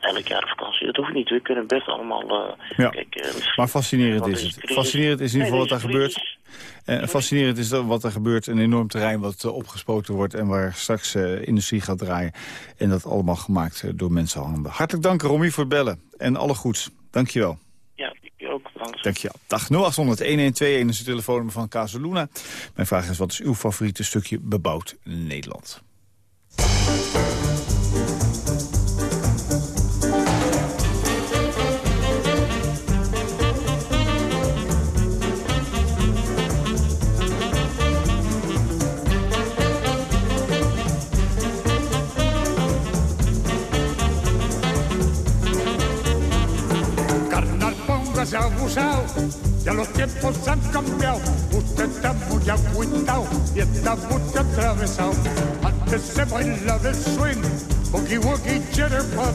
elk jaar vakantie. Dat hoeft niet. We kunnen best allemaal... eh, Ja. kijk, eh, Maar fascinerend is het. crisis- Fascinerend is in ieder Nee, geval wat daar deze gebeurt. En fascinerend is dat wat er gebeurt. Een enorm terrein wat eh, opgespoten wordt... en waar straks eh, industrie gaat draaien. En dat allemaal gemaakt eh, door mensenhanden. Hartelijk dank, Romy, voor het bellen. En alle goeds. Dank je wel. Ja, ik ook. Dank Dank je wel. Dag 0800-1121 is het telefoonnummer van Casaluna. Mijn vraag is, wat is uw favoriete stukje bebouwd Nederland? Ya los tiempos han cambiado. Usted está muy agüitado y está muy atravesado. Antes se bailaba el swing, boogie woogie jitterbug,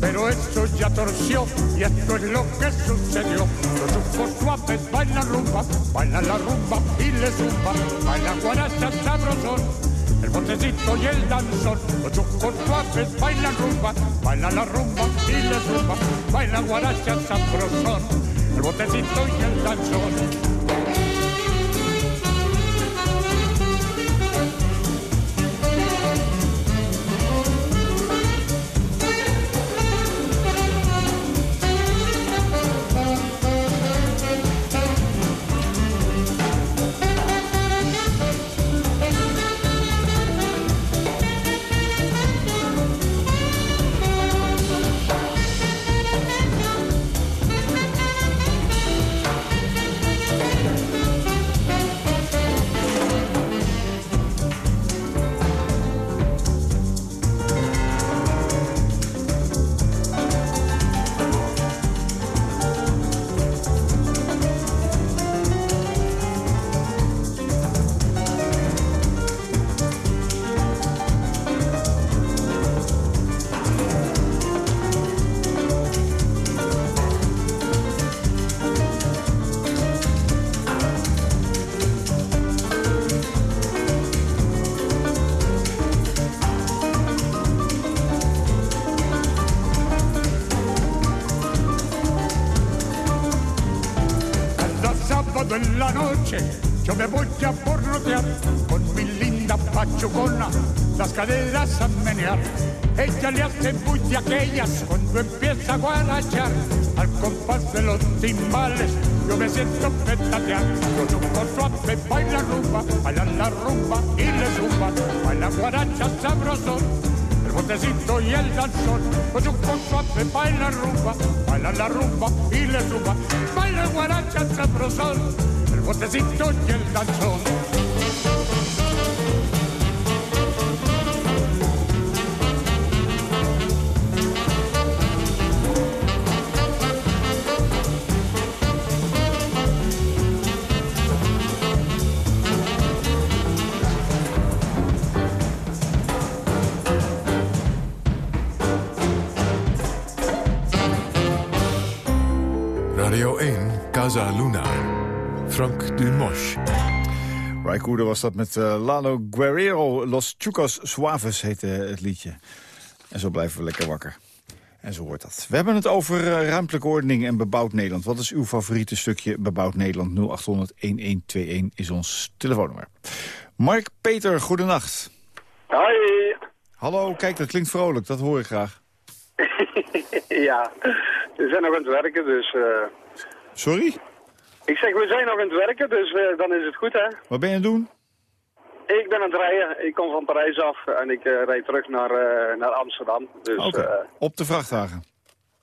pero esto ya torció y esto es lo que sucedió. Los chupos suaves bailan rumba, bailan la rumba y le zumba, bailan guaracha sabrosón. El botecito y el danzón, los chucos suaves bailan rumba, bailan la rumba y le zumba, bailan guaracha sabrosón. Botecito y el danzón. Voy a porrotear con mi linda pachucona, las caderas a menear. Ella le hace muy de aquellas cuando empieza a guarachar. Al compás de los timbales yo me siento petatear. Los chupos suave baila rumba, baila la rumba y le zumba, baila guaracha sabrosón. El botecito y el danzón, con su suave baila rumba, baila la rumba y le zumba, baila guaracha sabrosón, huertecito y el lanchón. Radio N Casa Luna. Frank Dumosch. Raikkoeder was dat met eh, Lalo Guerrero. Los Chucos Suaves heette het liedje. En zo blijven we lekker wakker. En zo hoort dat. We hebben het over eh, ruimtelijke ordening en bebouwd Nederland. Wat is uw favoriete stukje bebouwd Nederland? 0800-1121 is ons telefoonnummer. Mark Peter, goedenacht. Hoi. Hallo, kijk, dat klinkt vrolijk. Dat hoor ik graag. ja, we zijn nog aan het werken, dus... eh, Sorry? Ik zeg, we zijn nog aan het werken, dus eh, dan is het goed, hè? Wat ben je aan het doen? Ik ben aan het rijden. Ik kom van Parijs af en ik eh, rijd terug naar, eh, naar Amsterdam. Dus Oké, op de vrachtwagen.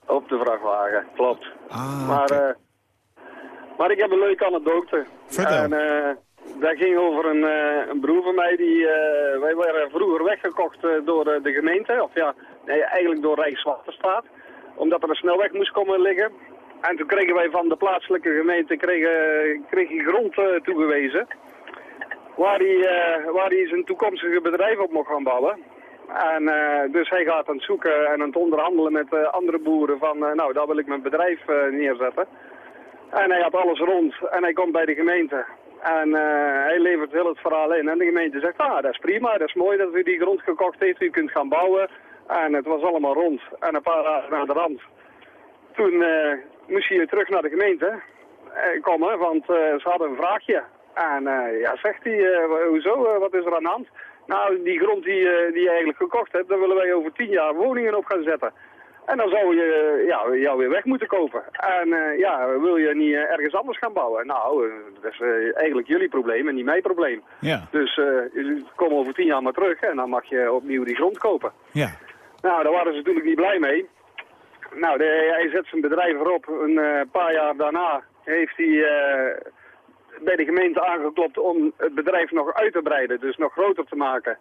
op de vrachtwagen, klopt. Ah, maar, maar ik heb een leuke anekdote. Vertel. En dat ging over een, een broer van mij. Die, wij werden vroeger weggekocht door de gemeente. Of ja, nee, eigenlijk door Rijkswaterstaat. Omdat er een snelweg moest komen liggen. En toen kregen wij van de plaatselijke gemeente kregen, kreeg hij grond eh, toegewezen. Waar hij, eh, waar hij zijn toekomstige bedrijf op mocht gaan bouwen. En eh, dus hij gaat aan het zoeken en aan het onderhandelen met andere boeren van, nou, daar wil ik mijn bedrijf neerzetten. En hij had alles rond en hij komt bij de gemeente. En hij levert heel het verhaal in. En de gemeente zegt, ah, dat is prima, dat is mooi dat u die grond gekocht heeft, u kunt gaan bouwen. En het was allemaal rond. En een paar dagen na de rand, toen moest hij weer terug naar de gemeente eh, komen, want eh, ze hadden een vraagje. En eh, ja, zegt hij, hoezo, wat is er aan de hand? Nou, die grond die, die je eigenlijk gekocht hebt, daar willen wij over tien jaar woningen op gaan zetten. En dan zou je ja, jou weer weg moeten kopen. En ja, wil je niet ergens anders gaan bouwen? Nou, dat is eigenlijk jullie probleem en niet mijn probleem. Ja, Dus eh, kom over tien jaar maar terug en dan mag je opnieuw die grond kopen. ja. Nou, daar waren ze natuurlijk niet blij mee. Nou, hij zet zijn bedrijf erop. Een eh, paar jaar daarna heeft hij eh, bij de gemeente aangeklopt om het bedrijf nog uit te breiden, dus nog groter te maken.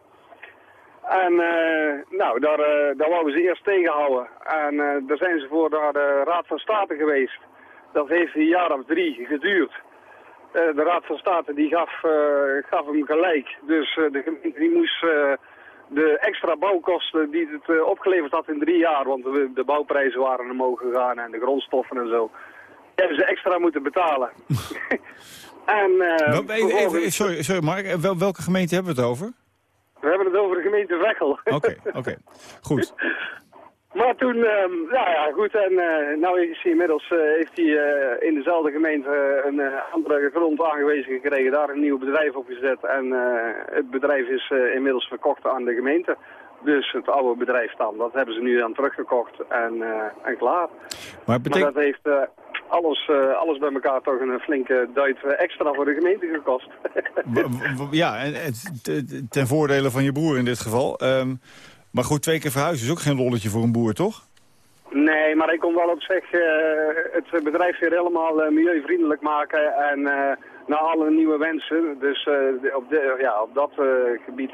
En eh, nou, daar, daar wouden ze eerst tegenhouden. En daar zijn ze voor naar de Raad van State geweest. Dat heeft een jaar of drie geduurd. De Raad van State die gaf, gaf hem gelijk. Dus de gemeente die moest de extra bouwkosten die het eh, opgeleverd had in drie jaar, want de, de bouwprijzen waren omhoog gegaan en de grondstoffen en zo, hebben ze extra moeten betalen. en, eh, even, even- sorry, sorry Mark, wel, welke gemeente hebben we het over? we hebben het over de gemeente Veghel. Oké, oké. Goed. Maar toen, ehm, nou ja, goed, en eh nou is hij inmiddels, eh, heeft hij eh, in dezelfde gemeente een andere grond aangewezen gekregen, daar een nieuw bedrijf op gezet en het bedrijf is inmiddels verkocht aan de gemeente. Dus het oude bedrijf dan, dat hebben ze nu aan teruggekocht en, en klaar. Maar dat heeft alles, alles bij elkaar toch een flinke duit extra voor de gemeente gekost. Ja, en, ten voordele van je broer in dit geval. Ehm, maar goed, twee keer verhuizen is ook geen lolletje voor een boer, toch? Nee, maar ik kon wel op zich eh, het bedrijf weer helemaal eh, milieuvriendelijk maken en eh, naar alle nieuwe wensen. Dus op, de, ja, op dat gebied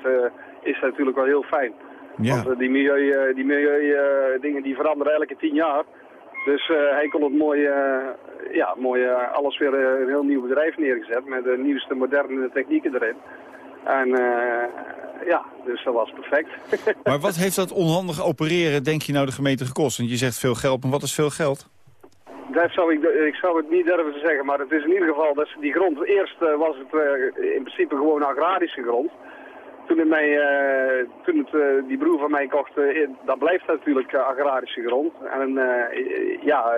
is dat natuurlijk wel heel fijn. Ja. Want die milieu, die milieu dingen die veranderen elke tien jaar. Dus hij kon het mooi, ja, mooi alles weer een heel nieuw bedrijf neergezet met de nieuwste moderne technieken erin. En eh, ja, dus dat was perfect. Maar wat heeft dat onhandig opereren, denk je nou, de gemeente gekost? Want je zegt veel geld, maar wat is veel geld? Dat zou ik, ik zou het niet durven te zeggen, maar het is in ieder geval dat ze die grond... Eerst eh, was het eh, in principe gewoon agrarische grond. Toen, het mij, toen het, die broer van mij kocht, dan blijft het natuurlijk agrarische grond. En ja,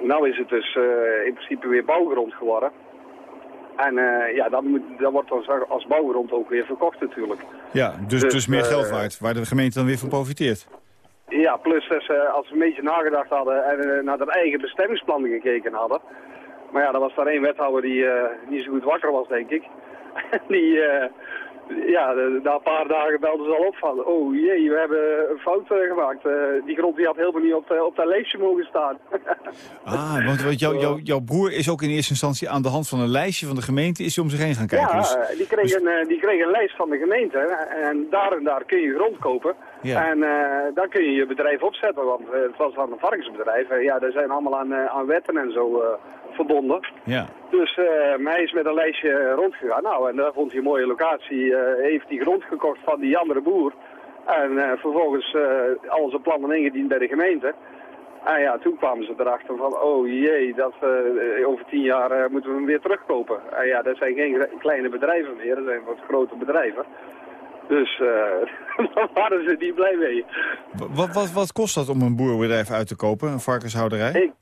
nou is het dus in principe weer bouwgrond geworden. En eh, ja, dan, moet, dan wordt dan als bouwgrond ook weer verkocht natuurlijk. Ja, dus, Dus, dus meer eh, geld waard, waar de gemeente dan weer van profiteert. Ja, plus dat ze, als ze een beetje nagedacht hadden en eh, naar hun eigen bestemmingsplannen gekeken hadden. Maar ja, er was daar één wethouder die eh, niet zo goed wakker was, denk ik. die, eh, ja, na een paar dagen belden ze al op van, oh jee, we hebben een fout eh, gemaakt. Eh, die grond die had helemaal niet op, de, op dat lijstje mogen staan. Ah, want, want jou, jou, jouw broer is ook in eerste instantie aan de hand van een lijstje van de gemeente... is hij om zich heen gaan kijken. ja, Dus- eh, die, kreeg een, eh, die kreeg een lijst van de gemeente en daar en daar kun je grond kopen. Ja. En eh, dan kun je je bedrijf opzetten, want het was dan een varkensbedrijf. Ja, daar zijn allemaal aan, aan wetten en zo verbonden. ja. Dus eh, hij is met een lijstje rondgegaan. Nou, en daar vond hij een mooie locatie. eh, heeft hij grond gekocht van die andere boer. En eh, vervolgens eh, al zijn plannen ingediend bij de gemeente. En ja, toen kwamen ze erachter van, oh jee, dat, eh, over tien jaar eh, moeten we hem weer terugkopen. En ja, dat zijn geen kleine bedrijven meer, dat zijn wat grote bedrijven. Dus eh daar waren ze niet blij mee. Wat, wat, wat kost dat om een boerenbedrijf uit te kopen, een varkenshouderij? Ik,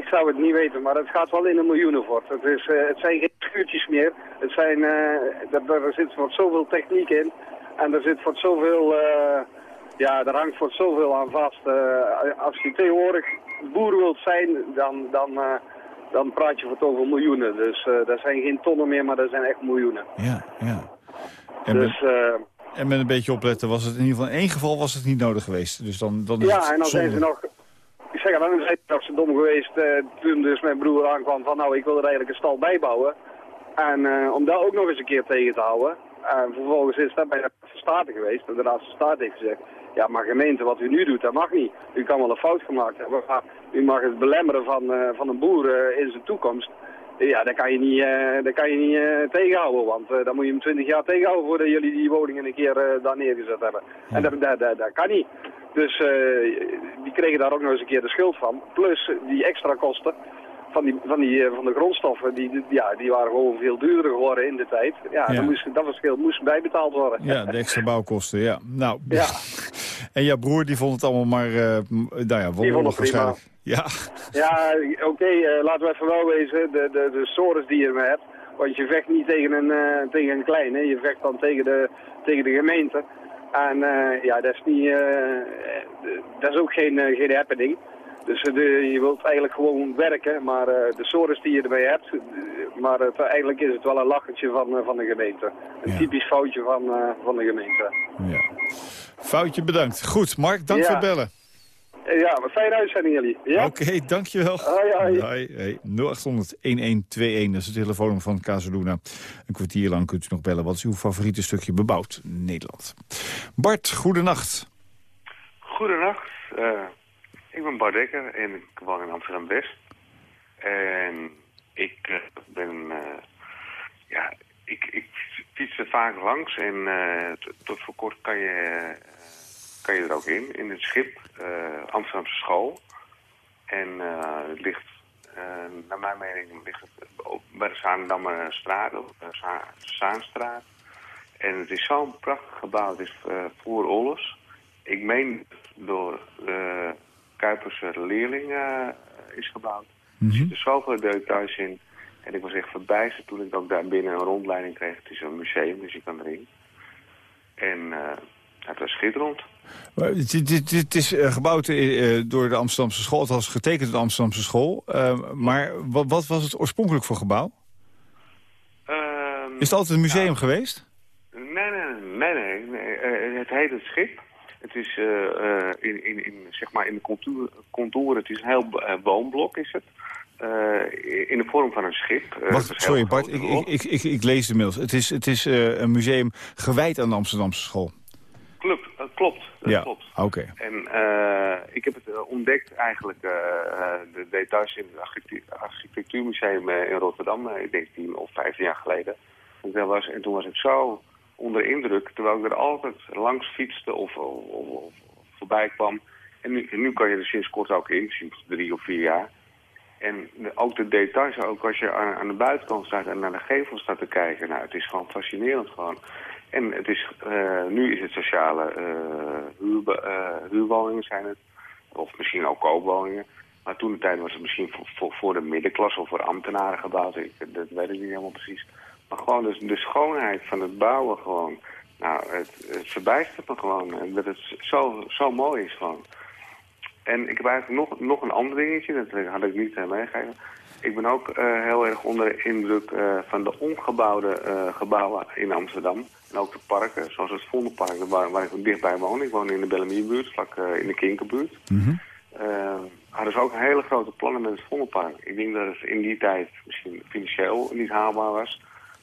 ik zou het niet weten, maar het gaat wel in de miljoenen voor. Het, is, eh, het zijn geen schuurtjes meer. Het zijn, eh, er, er zit wat zoveel techniek in. En er zit wat zoveel, eh, ja, er hangt wat zoveel aan vast. Eh, als je tegenwoordig boer wilt zijn, dan, dan, eh, dan praat je voor over miljoenen. Dus eh dat zijn geen tonnen meer, maar dat zijn echt miljoenen. Ja, ja. En met, Dus, eh, en met een beetje opletten was het in ieder geval in één geval was het niet nodig geweest. Dus dan, dan is ja, en dan zijn ze nog... Ik zeg, dan zijn ze nog zo dom geweest eh, toen dus mijn broer aankwam van nou, ik wil er eigenlijk een stal bijbouwen. En eh, om dat ook nog eens een keer tegen te houden. En vervolgens is dat bij de Raad van State geweest. En de Raad van State heeft gezegd, ja, maar gemeente, wat u nu doet, dat mag niet. U kan wel een fout gemaakt hebben, maar u mag het belemmeren van, eh, van een boer in zijn toekomst. Ja, dat kan je niet, eh, dat kan je niet eh, tegenhouden, want eh, dan moet je hem twintig jaar tegenhouden voordat jullie die woningen een keer daar neergezet hebben. En dat, dat, dat, dat kan niet. Dus die kregen daar ook nog eens een keer de schuld van. Plus die extra kosten van, die, van, die, van de grondstoffen, die, die- ja, die waren gewoon veel duurder geworden in de tijd. Ja, Ja. Dan moest, dat verschil moest bijbetaald worden. Ja, de extra bouwkosten, ja. Nou, Ja. En jouw broer die vond het allemaal maar, m- nou ja, wonderlijk prima. waarschijnlijk. Ja, Ja, oké, eh, laten we even wel wezen, de, de, de sores die je hebt. Want je vecht niet tegen een, eh, tegen een kleine, je vecht dan tegen de, tegen de gemeente. En eh, ja, dat is, niet, dat is ook geen, geen happening. Dus de, je wilt eigenlijk gewoon werken, maar de sores die je erbij hebt, maar het, eigenlijk is het wel een lachertje van, van de gemeente. Een Ja. typisch foutje van, van de gemeente. ja. Foutje bedankt. Goed, Mark, dank Ja. voor het bellen. Eh, ja, wat fijne uitzending jullie. Ja? Oké, dankjewel. Hoi, hoi. Hoi, hey. 0800-1121, dat is het telefoonnummer van Casaluna. Een kwartier lang kunt u nog bellen. Wat is uw favoriete stukje bebouwd Nederland? Bart, goedenacht. Goedenacht. Eh, ik ben Bart Dekker en ik woon in Amsterdam-West. En ik eh, ben... eh, ja, ik, ik fiets er vaak langs en eh, tot voor kort kan je, kan je er ook in. In het schip, eh, Amsterdamse school. En eh, het ligt, eh, naar mijn mening, ligt het op- bij de Zaandammer straat, op de Za- Zaanstraat. En het is zo'n prachtig gebouw. Het is eh, voor Ollers. Ik meen door de Kuiperse leerling eh, is gebouwd. Er zitten zoveel details in. En ik was echt verbijsterd toen ik ook daar binnen een rondleiding kreeg. Het is een museum, dus je kan erin. En eh, het was schitterend. Het, is eh, gebouwd eh, door de Amsterdamse school, het was getekend door de Amsterdamse school. Eh, maar wat, was het oorspronkelijk voor gebouw? Ehm, Is het altijd een museum geweest? Nee, nee, nee, nee. Eh, het heet het schip. Het is in, in, in, zeg maar in de contour, contouren, het is een heel woonblok is het. In de vorm van een schip. Wacht, sorry Bart, ik, ik, ik, ik, lees de mails. Het is, het is een museum gewijd aan de Amsterdamse school. Klopt, eh, klopt. Dat ja, klopt. oké. En eh, ik heb het eh, ontdekt eigenlijk, de details in het architectu- architectuurmuseum in Rotterdam, ik denk tien of vijftien jaar geleden. En, daar was, en toen was ik zo onder de indruk, terwijl ik er altijd langs fietste of, of, of- of voorbij kwam. En nu, en nu kan je er sinds kort ook in, sinds drie of vier jaar. En de- ook de details, ook als je aan, aan de buitenkant staat en naar de gevel staat te kijken. Nou, het is gewoon fascinerend gewoon. En het is, eh, nu is het sociale eh, huurbe- eh, huurwoningen zijn het. Of misschien ook koopwoningen. Maar toen de tijd was het misschien voor, voor, de middenklasse of voor ambtenaren gebouwd. Ik, dat weet ik niet helemaal precies. Maar gewoon dus de schoonheid van het bouwen gewoon. Nou, het, het verbijstert me gewoon. En dat het zo, zo mooi is gewoon. En ik heb eigenlijk nog, nog een ander dingetje, dat had ik niet meegegeven. Ik ben ook heel erg onder de indruk van de ongebouwde gebouwen in Amsterdam. En ook de parken, zoals het Vondelpark, waar, waar ik dichtbij woon. Ik woon in de Bellemierbuurt, vlak in de Kinkerbuurt. Mm -hmm. hadden ze ook hele grote plannen met het Vondelpark. Ik denk dat het in die tijd misschien financieel niet haalbaar was.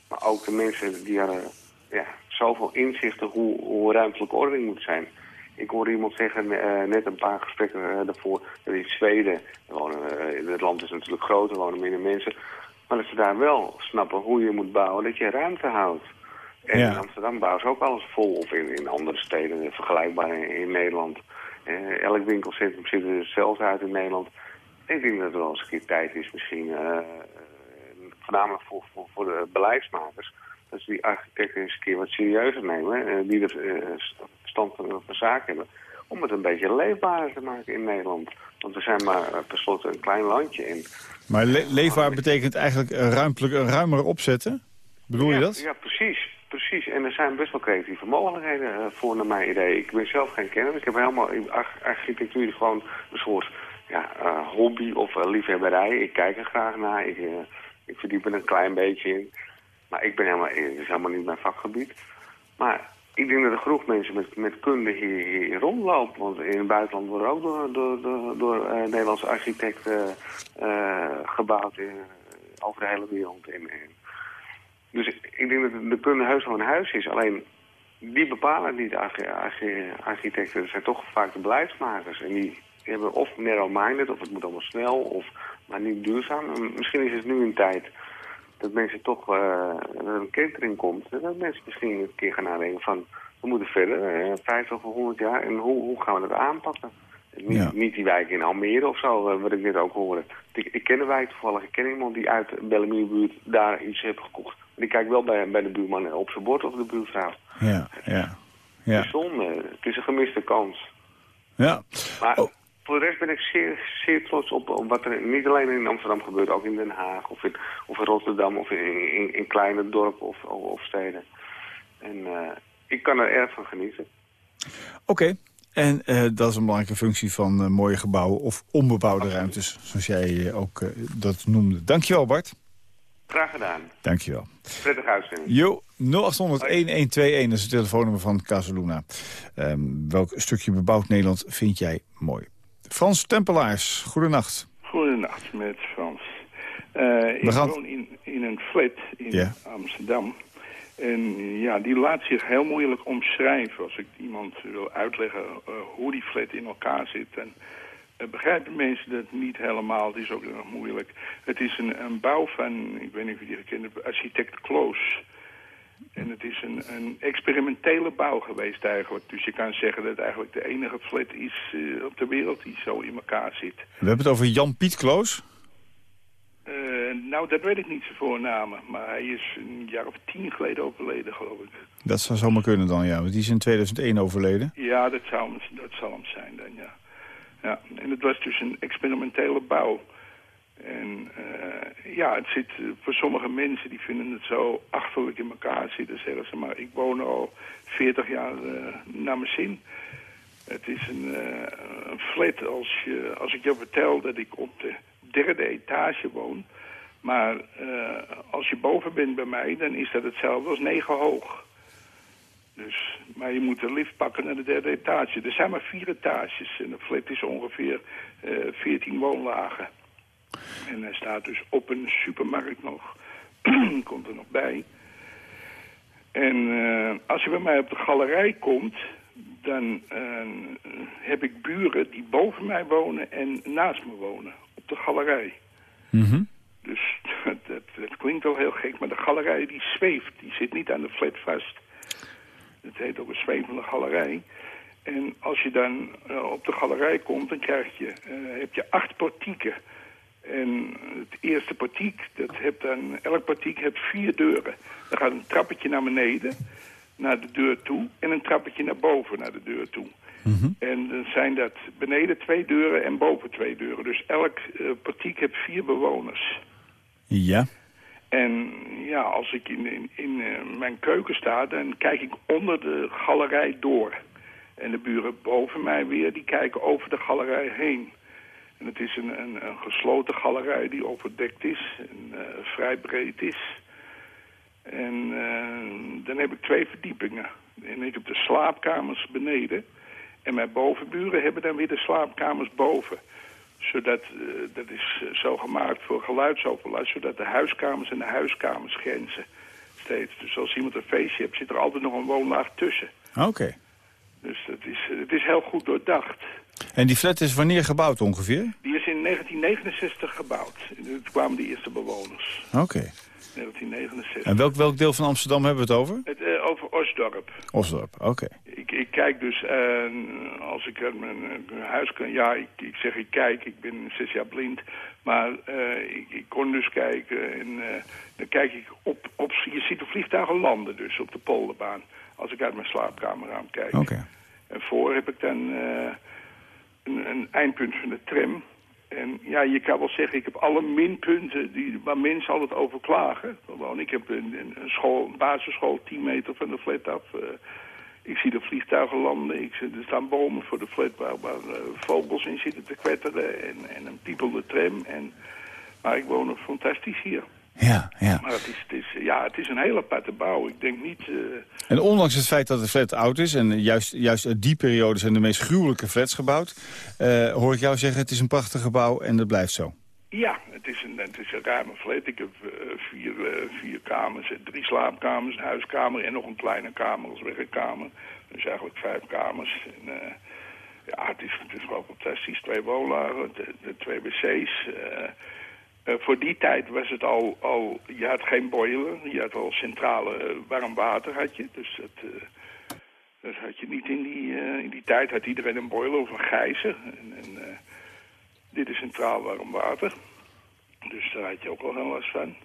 Maar ook de mensen die hadden ja, zoveel inzichten hoe, hoe ruimtelijke ordening moet zijn. Ik hoorde iemand zeggen, uh, net een paar gesprekken uh, daarvoor, dat in Zweden, wonen, uh, het land is natuurlijk groot, er wonen minder mensen, maar dat ze daar wel snappen hoe je moet bouwen, dat je ruimte houdt. En Ja. in Amsterdam bouwen ze ook alles vol, of in, in andere steden, vergelijkbaar in, in Nederland. Eh, elk winkelcentrum ziet er zelfs uit in Nederland. Ik denk dat het wel eens een keer tijd is misschien, eh, voornamelijk voor, voor, voor de beleidsmakers, dat ze die architecten eens een keer wat serieuzer nemen, die er stand van, van zaken hebben, om het een beetje leefbaarder te maken in Nederland. Want we zijn maar uh, tenslotte een klein landje en Maar le- leefbaar betekent eigenlijk ruimtelijk, een opzetten? Bedoel je dat? Ja, precies. Precies. En er zijn best wel creatieve mogelijkheden eh, voor naar mijn idee. Ik ben zelf geen kenner. Ik heb helemaal in arch- architectuur gewoon een soort ja, eh, hobby of eh, liefhebberij. Ik kijk er graag naar. Ik, ik verdiep er een klein beetje in. Maar ik ben helemaal, het is helemaal niet mijn vakgebied. Maar ik denk dat er genoeg mensen met, met kunde hier, hier rondlopen. Want in het buitenland worden ook door, door, door, door Nederlandse architecten gebouwd eh, over de hele wereld. En dus ik denk dat de kunde heus wel een huis is. Alleen die bepalen niet de archi- archi- architecten. Dat zijn toch vaak de beleidsmakers. En die hebben of narrow-minded, of het moet allemaal snel, of maar niet duurzaam. En misschien is het nu een tijd dat mensen toch, dat er een kentering komt. En dat mensen misschien een keer gaan nadenken van, we moeten verder, eh, 50 of 100 jaar. En hoe, hoe gaan we dat aanpakken? En Niet, Ja. niet die wijk in Almere of zo, eh, wat ik net ook hoorde. Ik, ik ken de wijk toevallig. Ik ken iemand die uit de Bellemierbuurt daar iets heeft gekocht. Die kijkt wel bij, bij de buurman op zijn bord of de buurvrouw. Ja, ja. Het Ja, is zonde. Het is een gemiste kans. ja. Maar Oh. voor de rest ben ik zeer, zeer trots op, op wat er niet alleen in Amsterdam gebeurt, ook in Den Haag of in, of in Rotterdam of in, in, in kleine dorpen of, of, of steden. En eh, ik kan er erg van genieten. Oké. En eh, dat is een belangrijke functie van eh, mooie gebouwen of onbebouwde ruimtes, zoals jij ook dat noemde. Dankjewel Bart. Graag gedaan. Dankjewel. Prettige uitzending. Jo, 0800-1121 is het telefoonnummer van Casaluna. Ehm, welk stukje bebouwd Nederland vind jij mooi? Frans Tempelaars, goedenacht. Goedenacht, met Frans. Eh, We ik gaan- woon in, in een flat in. Amsterdam. En ja, die laat zich heel moeilijk omschrijven. Als ik iemand wil uitleggen eh, hoe die flat in elkaar zit... eh, begrijpen mensen dat niet helemaal. Het is ook nog moeilijk. Het is een, een bouw van, ik weet niet of je die gekend hebt, architect Kloos. En het is een, een experimentele bouw geweest eigenlijk. Dus je kan zeggen dat het eigenlijk de enige flat is eh, op de wereld die zo in elkaar zit. We hebben het over Jan-Piet Kloos. Eh, nou, dat weet ik niet zijn voornamen. Maar hij is een jaar of tien geleden overleden, geloof ik. Dat zou zomaar kunnen dan, ja. Want die is in 2001 overleden. Ja, dat, zou, dat zal hem zijn dan, ja. Ja. En het was dus een experimentele bouw. En eh, ja, het zit eh, voor sommige mensen die vinden het zo achterlijk in elkaar zitten, zeggen ze. Maar ik woon al 40 jaar eh, naar mijn zin. Het is een, een flat als, je, als ik je vertel dat ik op de derde etage woon. Maar als je boven bent bij mij, dan is dat hetzelfde als negen hoog. Dus, maar je moet de lift pakken naar de derde etage. Er zijn maar vier etages en de flat is ongeveer eh 14 woonlagen. En hij staat dus op een supermarkt nog. komt er nog bij. En eh, als je bij mij op de galerij komt, dan eh, heb ik buren die boven mij wonen en naast me wonen. Op de galerij. Dus dat, dat, dat klinkt al heel gek, maar de galerij die zweeft. Die zit niet aan de flat vast. Het heet ook een zwevende galerij. En als je dan eh, op de galerij komt, dan krijg je, eh, heb je acht portieken. En het eerste portiek, dat hebt dan, elk portiek heeft vier deuren. Er gaat een trappetje naar beneden, naar de deur toe, en een trappetje naar boven, naar de deur toe. En dan zijn dat beneden twee deuren en boven twee deuren. Dus elk eh, portiek heeft vier bewoners. Ja. En ja, als ik in, in, in eh, mijn keuken sta, dan kijk ik onder de galerij door. En de buren boven mij weer, die kijken over de galerij heen. En het is een, een, een gesloten galerij die overdekt is en eh, vrij breed is. En eh, dan heb ik twee verdiepingen. En ik heb de slaapkamers beneden. En mijn bovenburen hebben dan weer de slaapkamers boven. Zodat, eh, dat is eh, zo gemaakt voor geluidsoverlast, zodat de huiskamers en de huiskamers grenzen steeds. Dus als iemand een feestje hebt, zit er altijd nog een woonlaag tussen. Oké. Dus het is, het is heel goed doordacht. En die flat is wanneer gebouwd ongeveer? Die is in 1969 gebouwd. Toen kwamen de eerste bewoners. Oké. 1969. En welk, welk deel van Amsterdam hebben we het over? Het, eh, over Osdorp. Osdorp, oké. Ik, ik kijk dus, eh, als ik uit mijn huis kan... Ja, ik, ik zeg ik kijk, ik ben zes jaar blind. Maar eh, ik, ik kon dus kijken en eh, dan kijk ik op, op... Je ziet de vliegtuigen landen dus op de polderbaan. Als ik uit mijn slaapkamerraam kijk. Oké. En voor heb ik dan een, een eindpunt van de tram. En ja, je kan wel zeggen, ik heb alle minpunten die, waar mensen altijd over klagen. Gewoon, ik heb een, een, school, een basisschool 10 meter van de flat af. Eh, ik zie de vliegtuigen landen. Ik er staan bomen voor de flat waar, eh, vogels in zitten te kwetteren. En, en een piepelde tram. En, maar ik woon fantastisch hier. Ja, ja. Maar het is, het is, ja, het is een hele aparte bouw. Ik denk niet... eh, En ondanks het feit dat de flat oud is... en juist, juist uit die periode zijn de meest gruwelijke flats gebouwd... eh, hoor ik jou zeggen, het is een prachtig gebouw en dat blijft zo. Ja, het is een, het is een ruime flat. Ik heb eh, vier, vier kamers, drie slaapkamers, een huiskamer en nog een kleine kamer als werkkamer. Dus eigenlijk vijf kamers. En, ja, het is, het is gewoon fantastisch. Twee woonlagen, de, de twee wc's. Eh. Voor die tijd was het al, al, je had geen boiler, je had al centrale eh, warm water had je. Dus dat, eh, dat had je niet in die, in die tijd, had iedereen een boiler of een gijzer. En, en, dit is centraal warm water. Dus daar had je ook wel heel last van.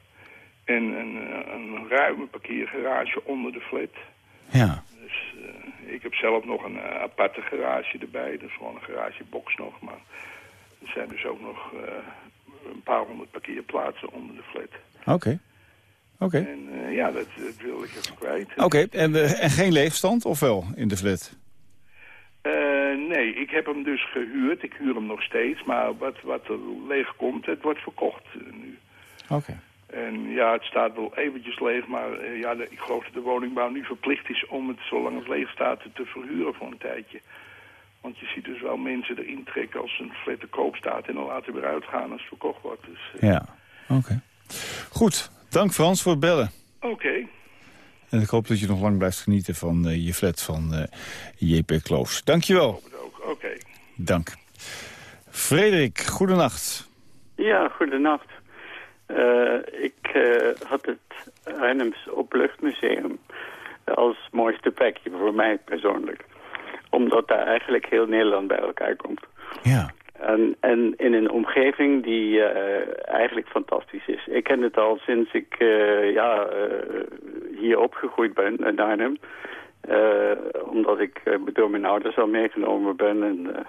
En een, een ruime parkeergarage onder de flat. Ja. Dus ik heb zelf nog een aparte garage erbij. Dat is gewoon een garagebox nog. Maar er zijn dus ook nog een paar honderd parkeerplaatsen onder de flat. Oké. Oké. En eh, ja, dat, dat wil ik even kwijt. Oké, en, eh, en geen leegstand of wel in de flat? Eh, nee, ik heb hem dus gehuurd. Ik huur hem nog steeds. Maar wat, wat er leeg komt, het wordt verkocht nu. Oké. En ja, het staat wel eventjes leeg, maar ja, de- ik geloof dat de woningbouw nu verplicht is om het, zolang het leeg staat, te verhuren voor een tijdje. Want je ziet dus wel mensen erin trekken als een flat te koop staat en dan laten weer uitgaan als het verkocht wordt. Dus eh, Ja, oké. Goed, dank Frans voor het bellen. oké. En ik hoop dat je nog lang blijft genieten van eh, je flat van eh, JP Kloos. Dank je wel. Oké. Dank. Frederik, goedenacht. Ja, goedenacht. Eh, ik eh, had het Arnhems Opluchtmuseum als mooiste plekje voor mij persoonlijk. Omdat daar eigenlijk heel Nederland bij elkaar komt. Ja. En, en in een omgeving die eh, eigenlijk fantastisch is. Ik ken het al sinds ik eh, ja, eh, hier opgegroeid ben in Arnhem. Omdat ik door mijn ouders al meegenomen ben. En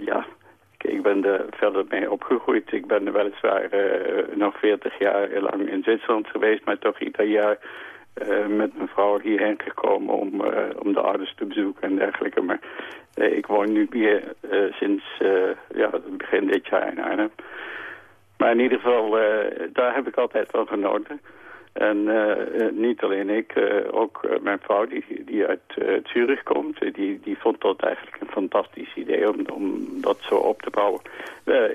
ja, ik, ik ben er verder mee opgegroeid. Ik ben er weliswaar nog 40 jaar lang in Zwitserland geweest. Maar toch ieder jaar eh, met mijn vrouw hierheen gekomen om, eh, om de ouders te bezoeken en dergelijke. Maar eh, ik woon nu hier sinds ja, begin dit jaar in Arnhem. Maar in ieder geval, daar heb ik altijd van genoten. En niet alleen ik, ook mijn vrouw die, die uit Zurich komt, die, die vond dat eigenlijk een fantastisch idee om, om dat zo op te bouwen.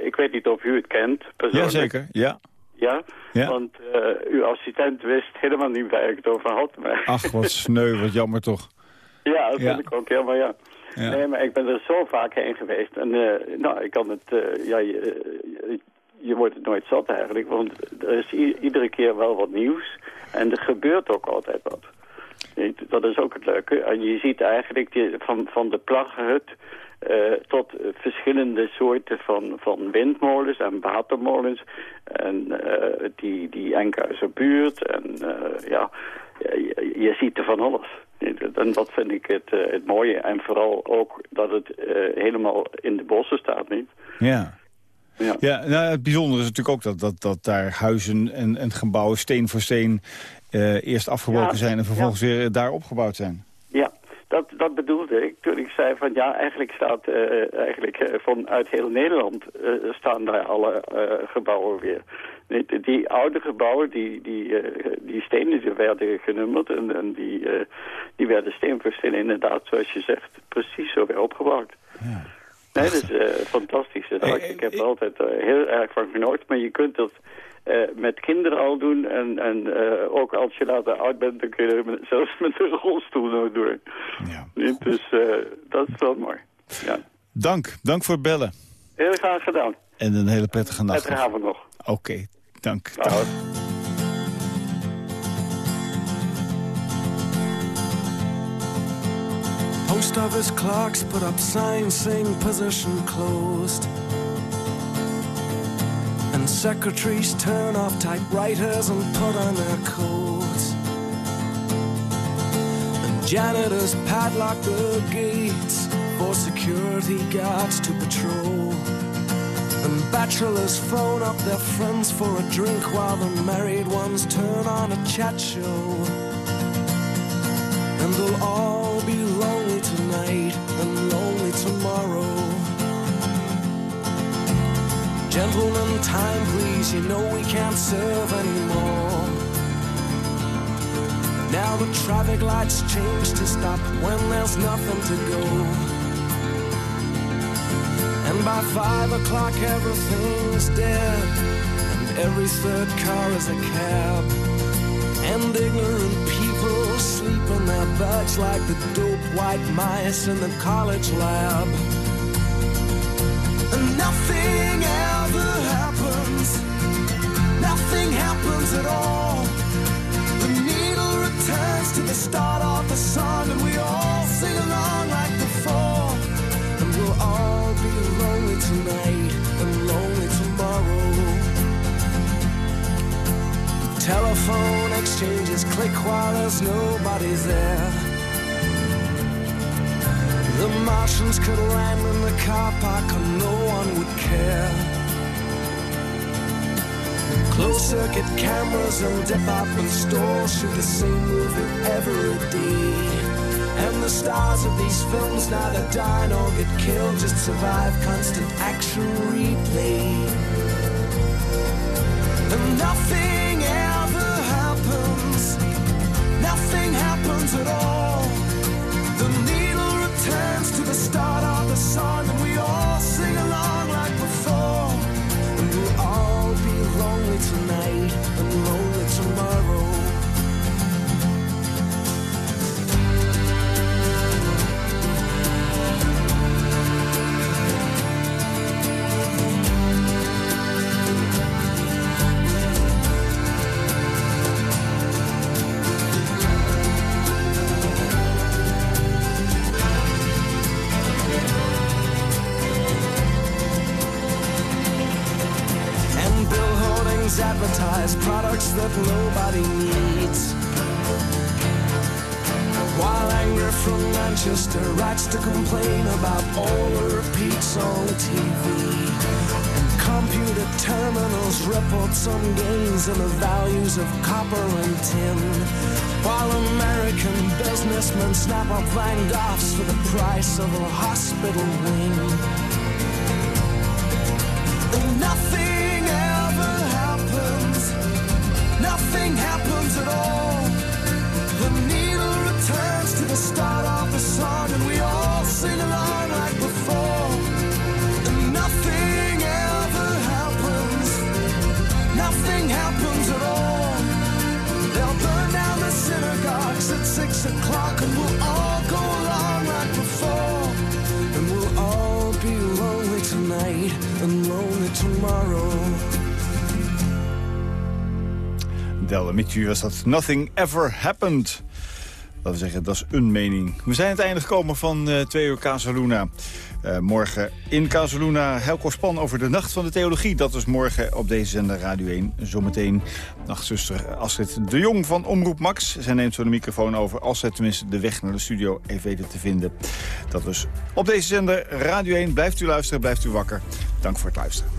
Ik weet niet of u het kent persoonlijk. Jazeker, ja. Ja, Ja. want eh, uw assistent wist helemaal niet waar ik het over had. Maar... Ach, wat sneu, wat jammer toch. Ja, dat Ja. vind ik ook helemaal ja. Ja. Nee, maar ik ben er zo vaak heen geweest. En eh, nou, ik kan het, eh, ja, je, je wordt het nooit zat eigenlijk. Want er is iedere keer wel wat nieuws. En er gebeurt ook altijd wat. Dat is ook het leuke. En je ziet eigenlijk die, van, van de plaggenhut eh, tot verschillende soorten van, van windmolens en watermolens. En eh, die, die Enkhuizer buurt. En eh, ja, je, je ziet er van alles. En dat vind ik het, het mooie. En vooral ook dat het helemaal in de bossen staat, niet? Ja. Ja. Ja, nou, het bijzondere is natuurlijk ook dat, dat, dat daar huizen en, en gebouwen steen voor steen eerst afgebroken Ja, zijn en vervolgens weer daar opgebouwd zijn. Ja, dat, dat bedoelde ik toen ik zei van ja, eigenlijk staat eh, eigenlijk eh, vanuit heel Nederland staan daar alle gebouwen weer. Die- Die oude gebouwen, die, die, die stenen die werden genummerd en, en die, die werden steen voor steen inderdaad, zoals je zegt, precies zo weer opgebouwd. Nee, dat is fantastisch. Daar- ik heb er altijd heel erg van genoten, maar je kunt dat met kinderen al doen. En, en eh, ook als je later oud bent, dan kun je er met- zelfs met een rolstoel nog doen. Ja. Dus eh, dat is wel mooi. Ja. Dank, dank voor het bellen. Heel graag gedaan. En een hele prettige nacht. Prettige avond nog. Oké, dank. Post office clerks put up signs saying position closed. Secretaries turn off typewriters and put on their coats. And janitors padlock the gates for security guards to patrol. And bachelors phone up their friends for a drink while the married ones turn on a chat show. And they'll all be lonely tonight Gentlemen, time please, you know we can't serve anymore. Now the traffic lights change to stop when there's nothing to go. And by five o'clock everything's dead, and every third car is a cab. And ignorant people sleep in their beds like the dope white mice in the college lab. Nothing ever happens, nothing happens at all. The needle returns to the start of the song, and we all sing along like before. And we'll all be lonely tonight and lonely tomorrow. Telephone exchanges click while there's nobody there. The Martians could land in the car park and no one would care. Closed circuit cameras and department stores shoot the same movie every day. And the stars of these films neither die nor get killed, just survive constant action replay. And nothing ever happens, nothing happens at all. Of advertise products that nobody needs. While anger from Manchester writes to complain about all the repeats on the TV. And computer terminals report some gains in the values of copper and tin. While American businessmen snap up Van Goghs for the price of a hospital wing. Del Mitchell was dat Nothing Ever Happened. Dat we zeggen, dat is een mening. We zijn aan het einde gekomen van eh twee uur Casaluna. Eh, morgen in Casaluna Helco Span over de Nacht van de Theologie. Dat is morgen op deze zender Radio 1. Zometeen nachtzuster Astrid de Jong van Omroep Max. Zij neemt zo de microfoon over als zij tenminste de weg naar de studio even weten te vinden. Dat is op deze zender Radio 1. Blijft u luisteren, blijft u wakker. Dank voor het luisteren.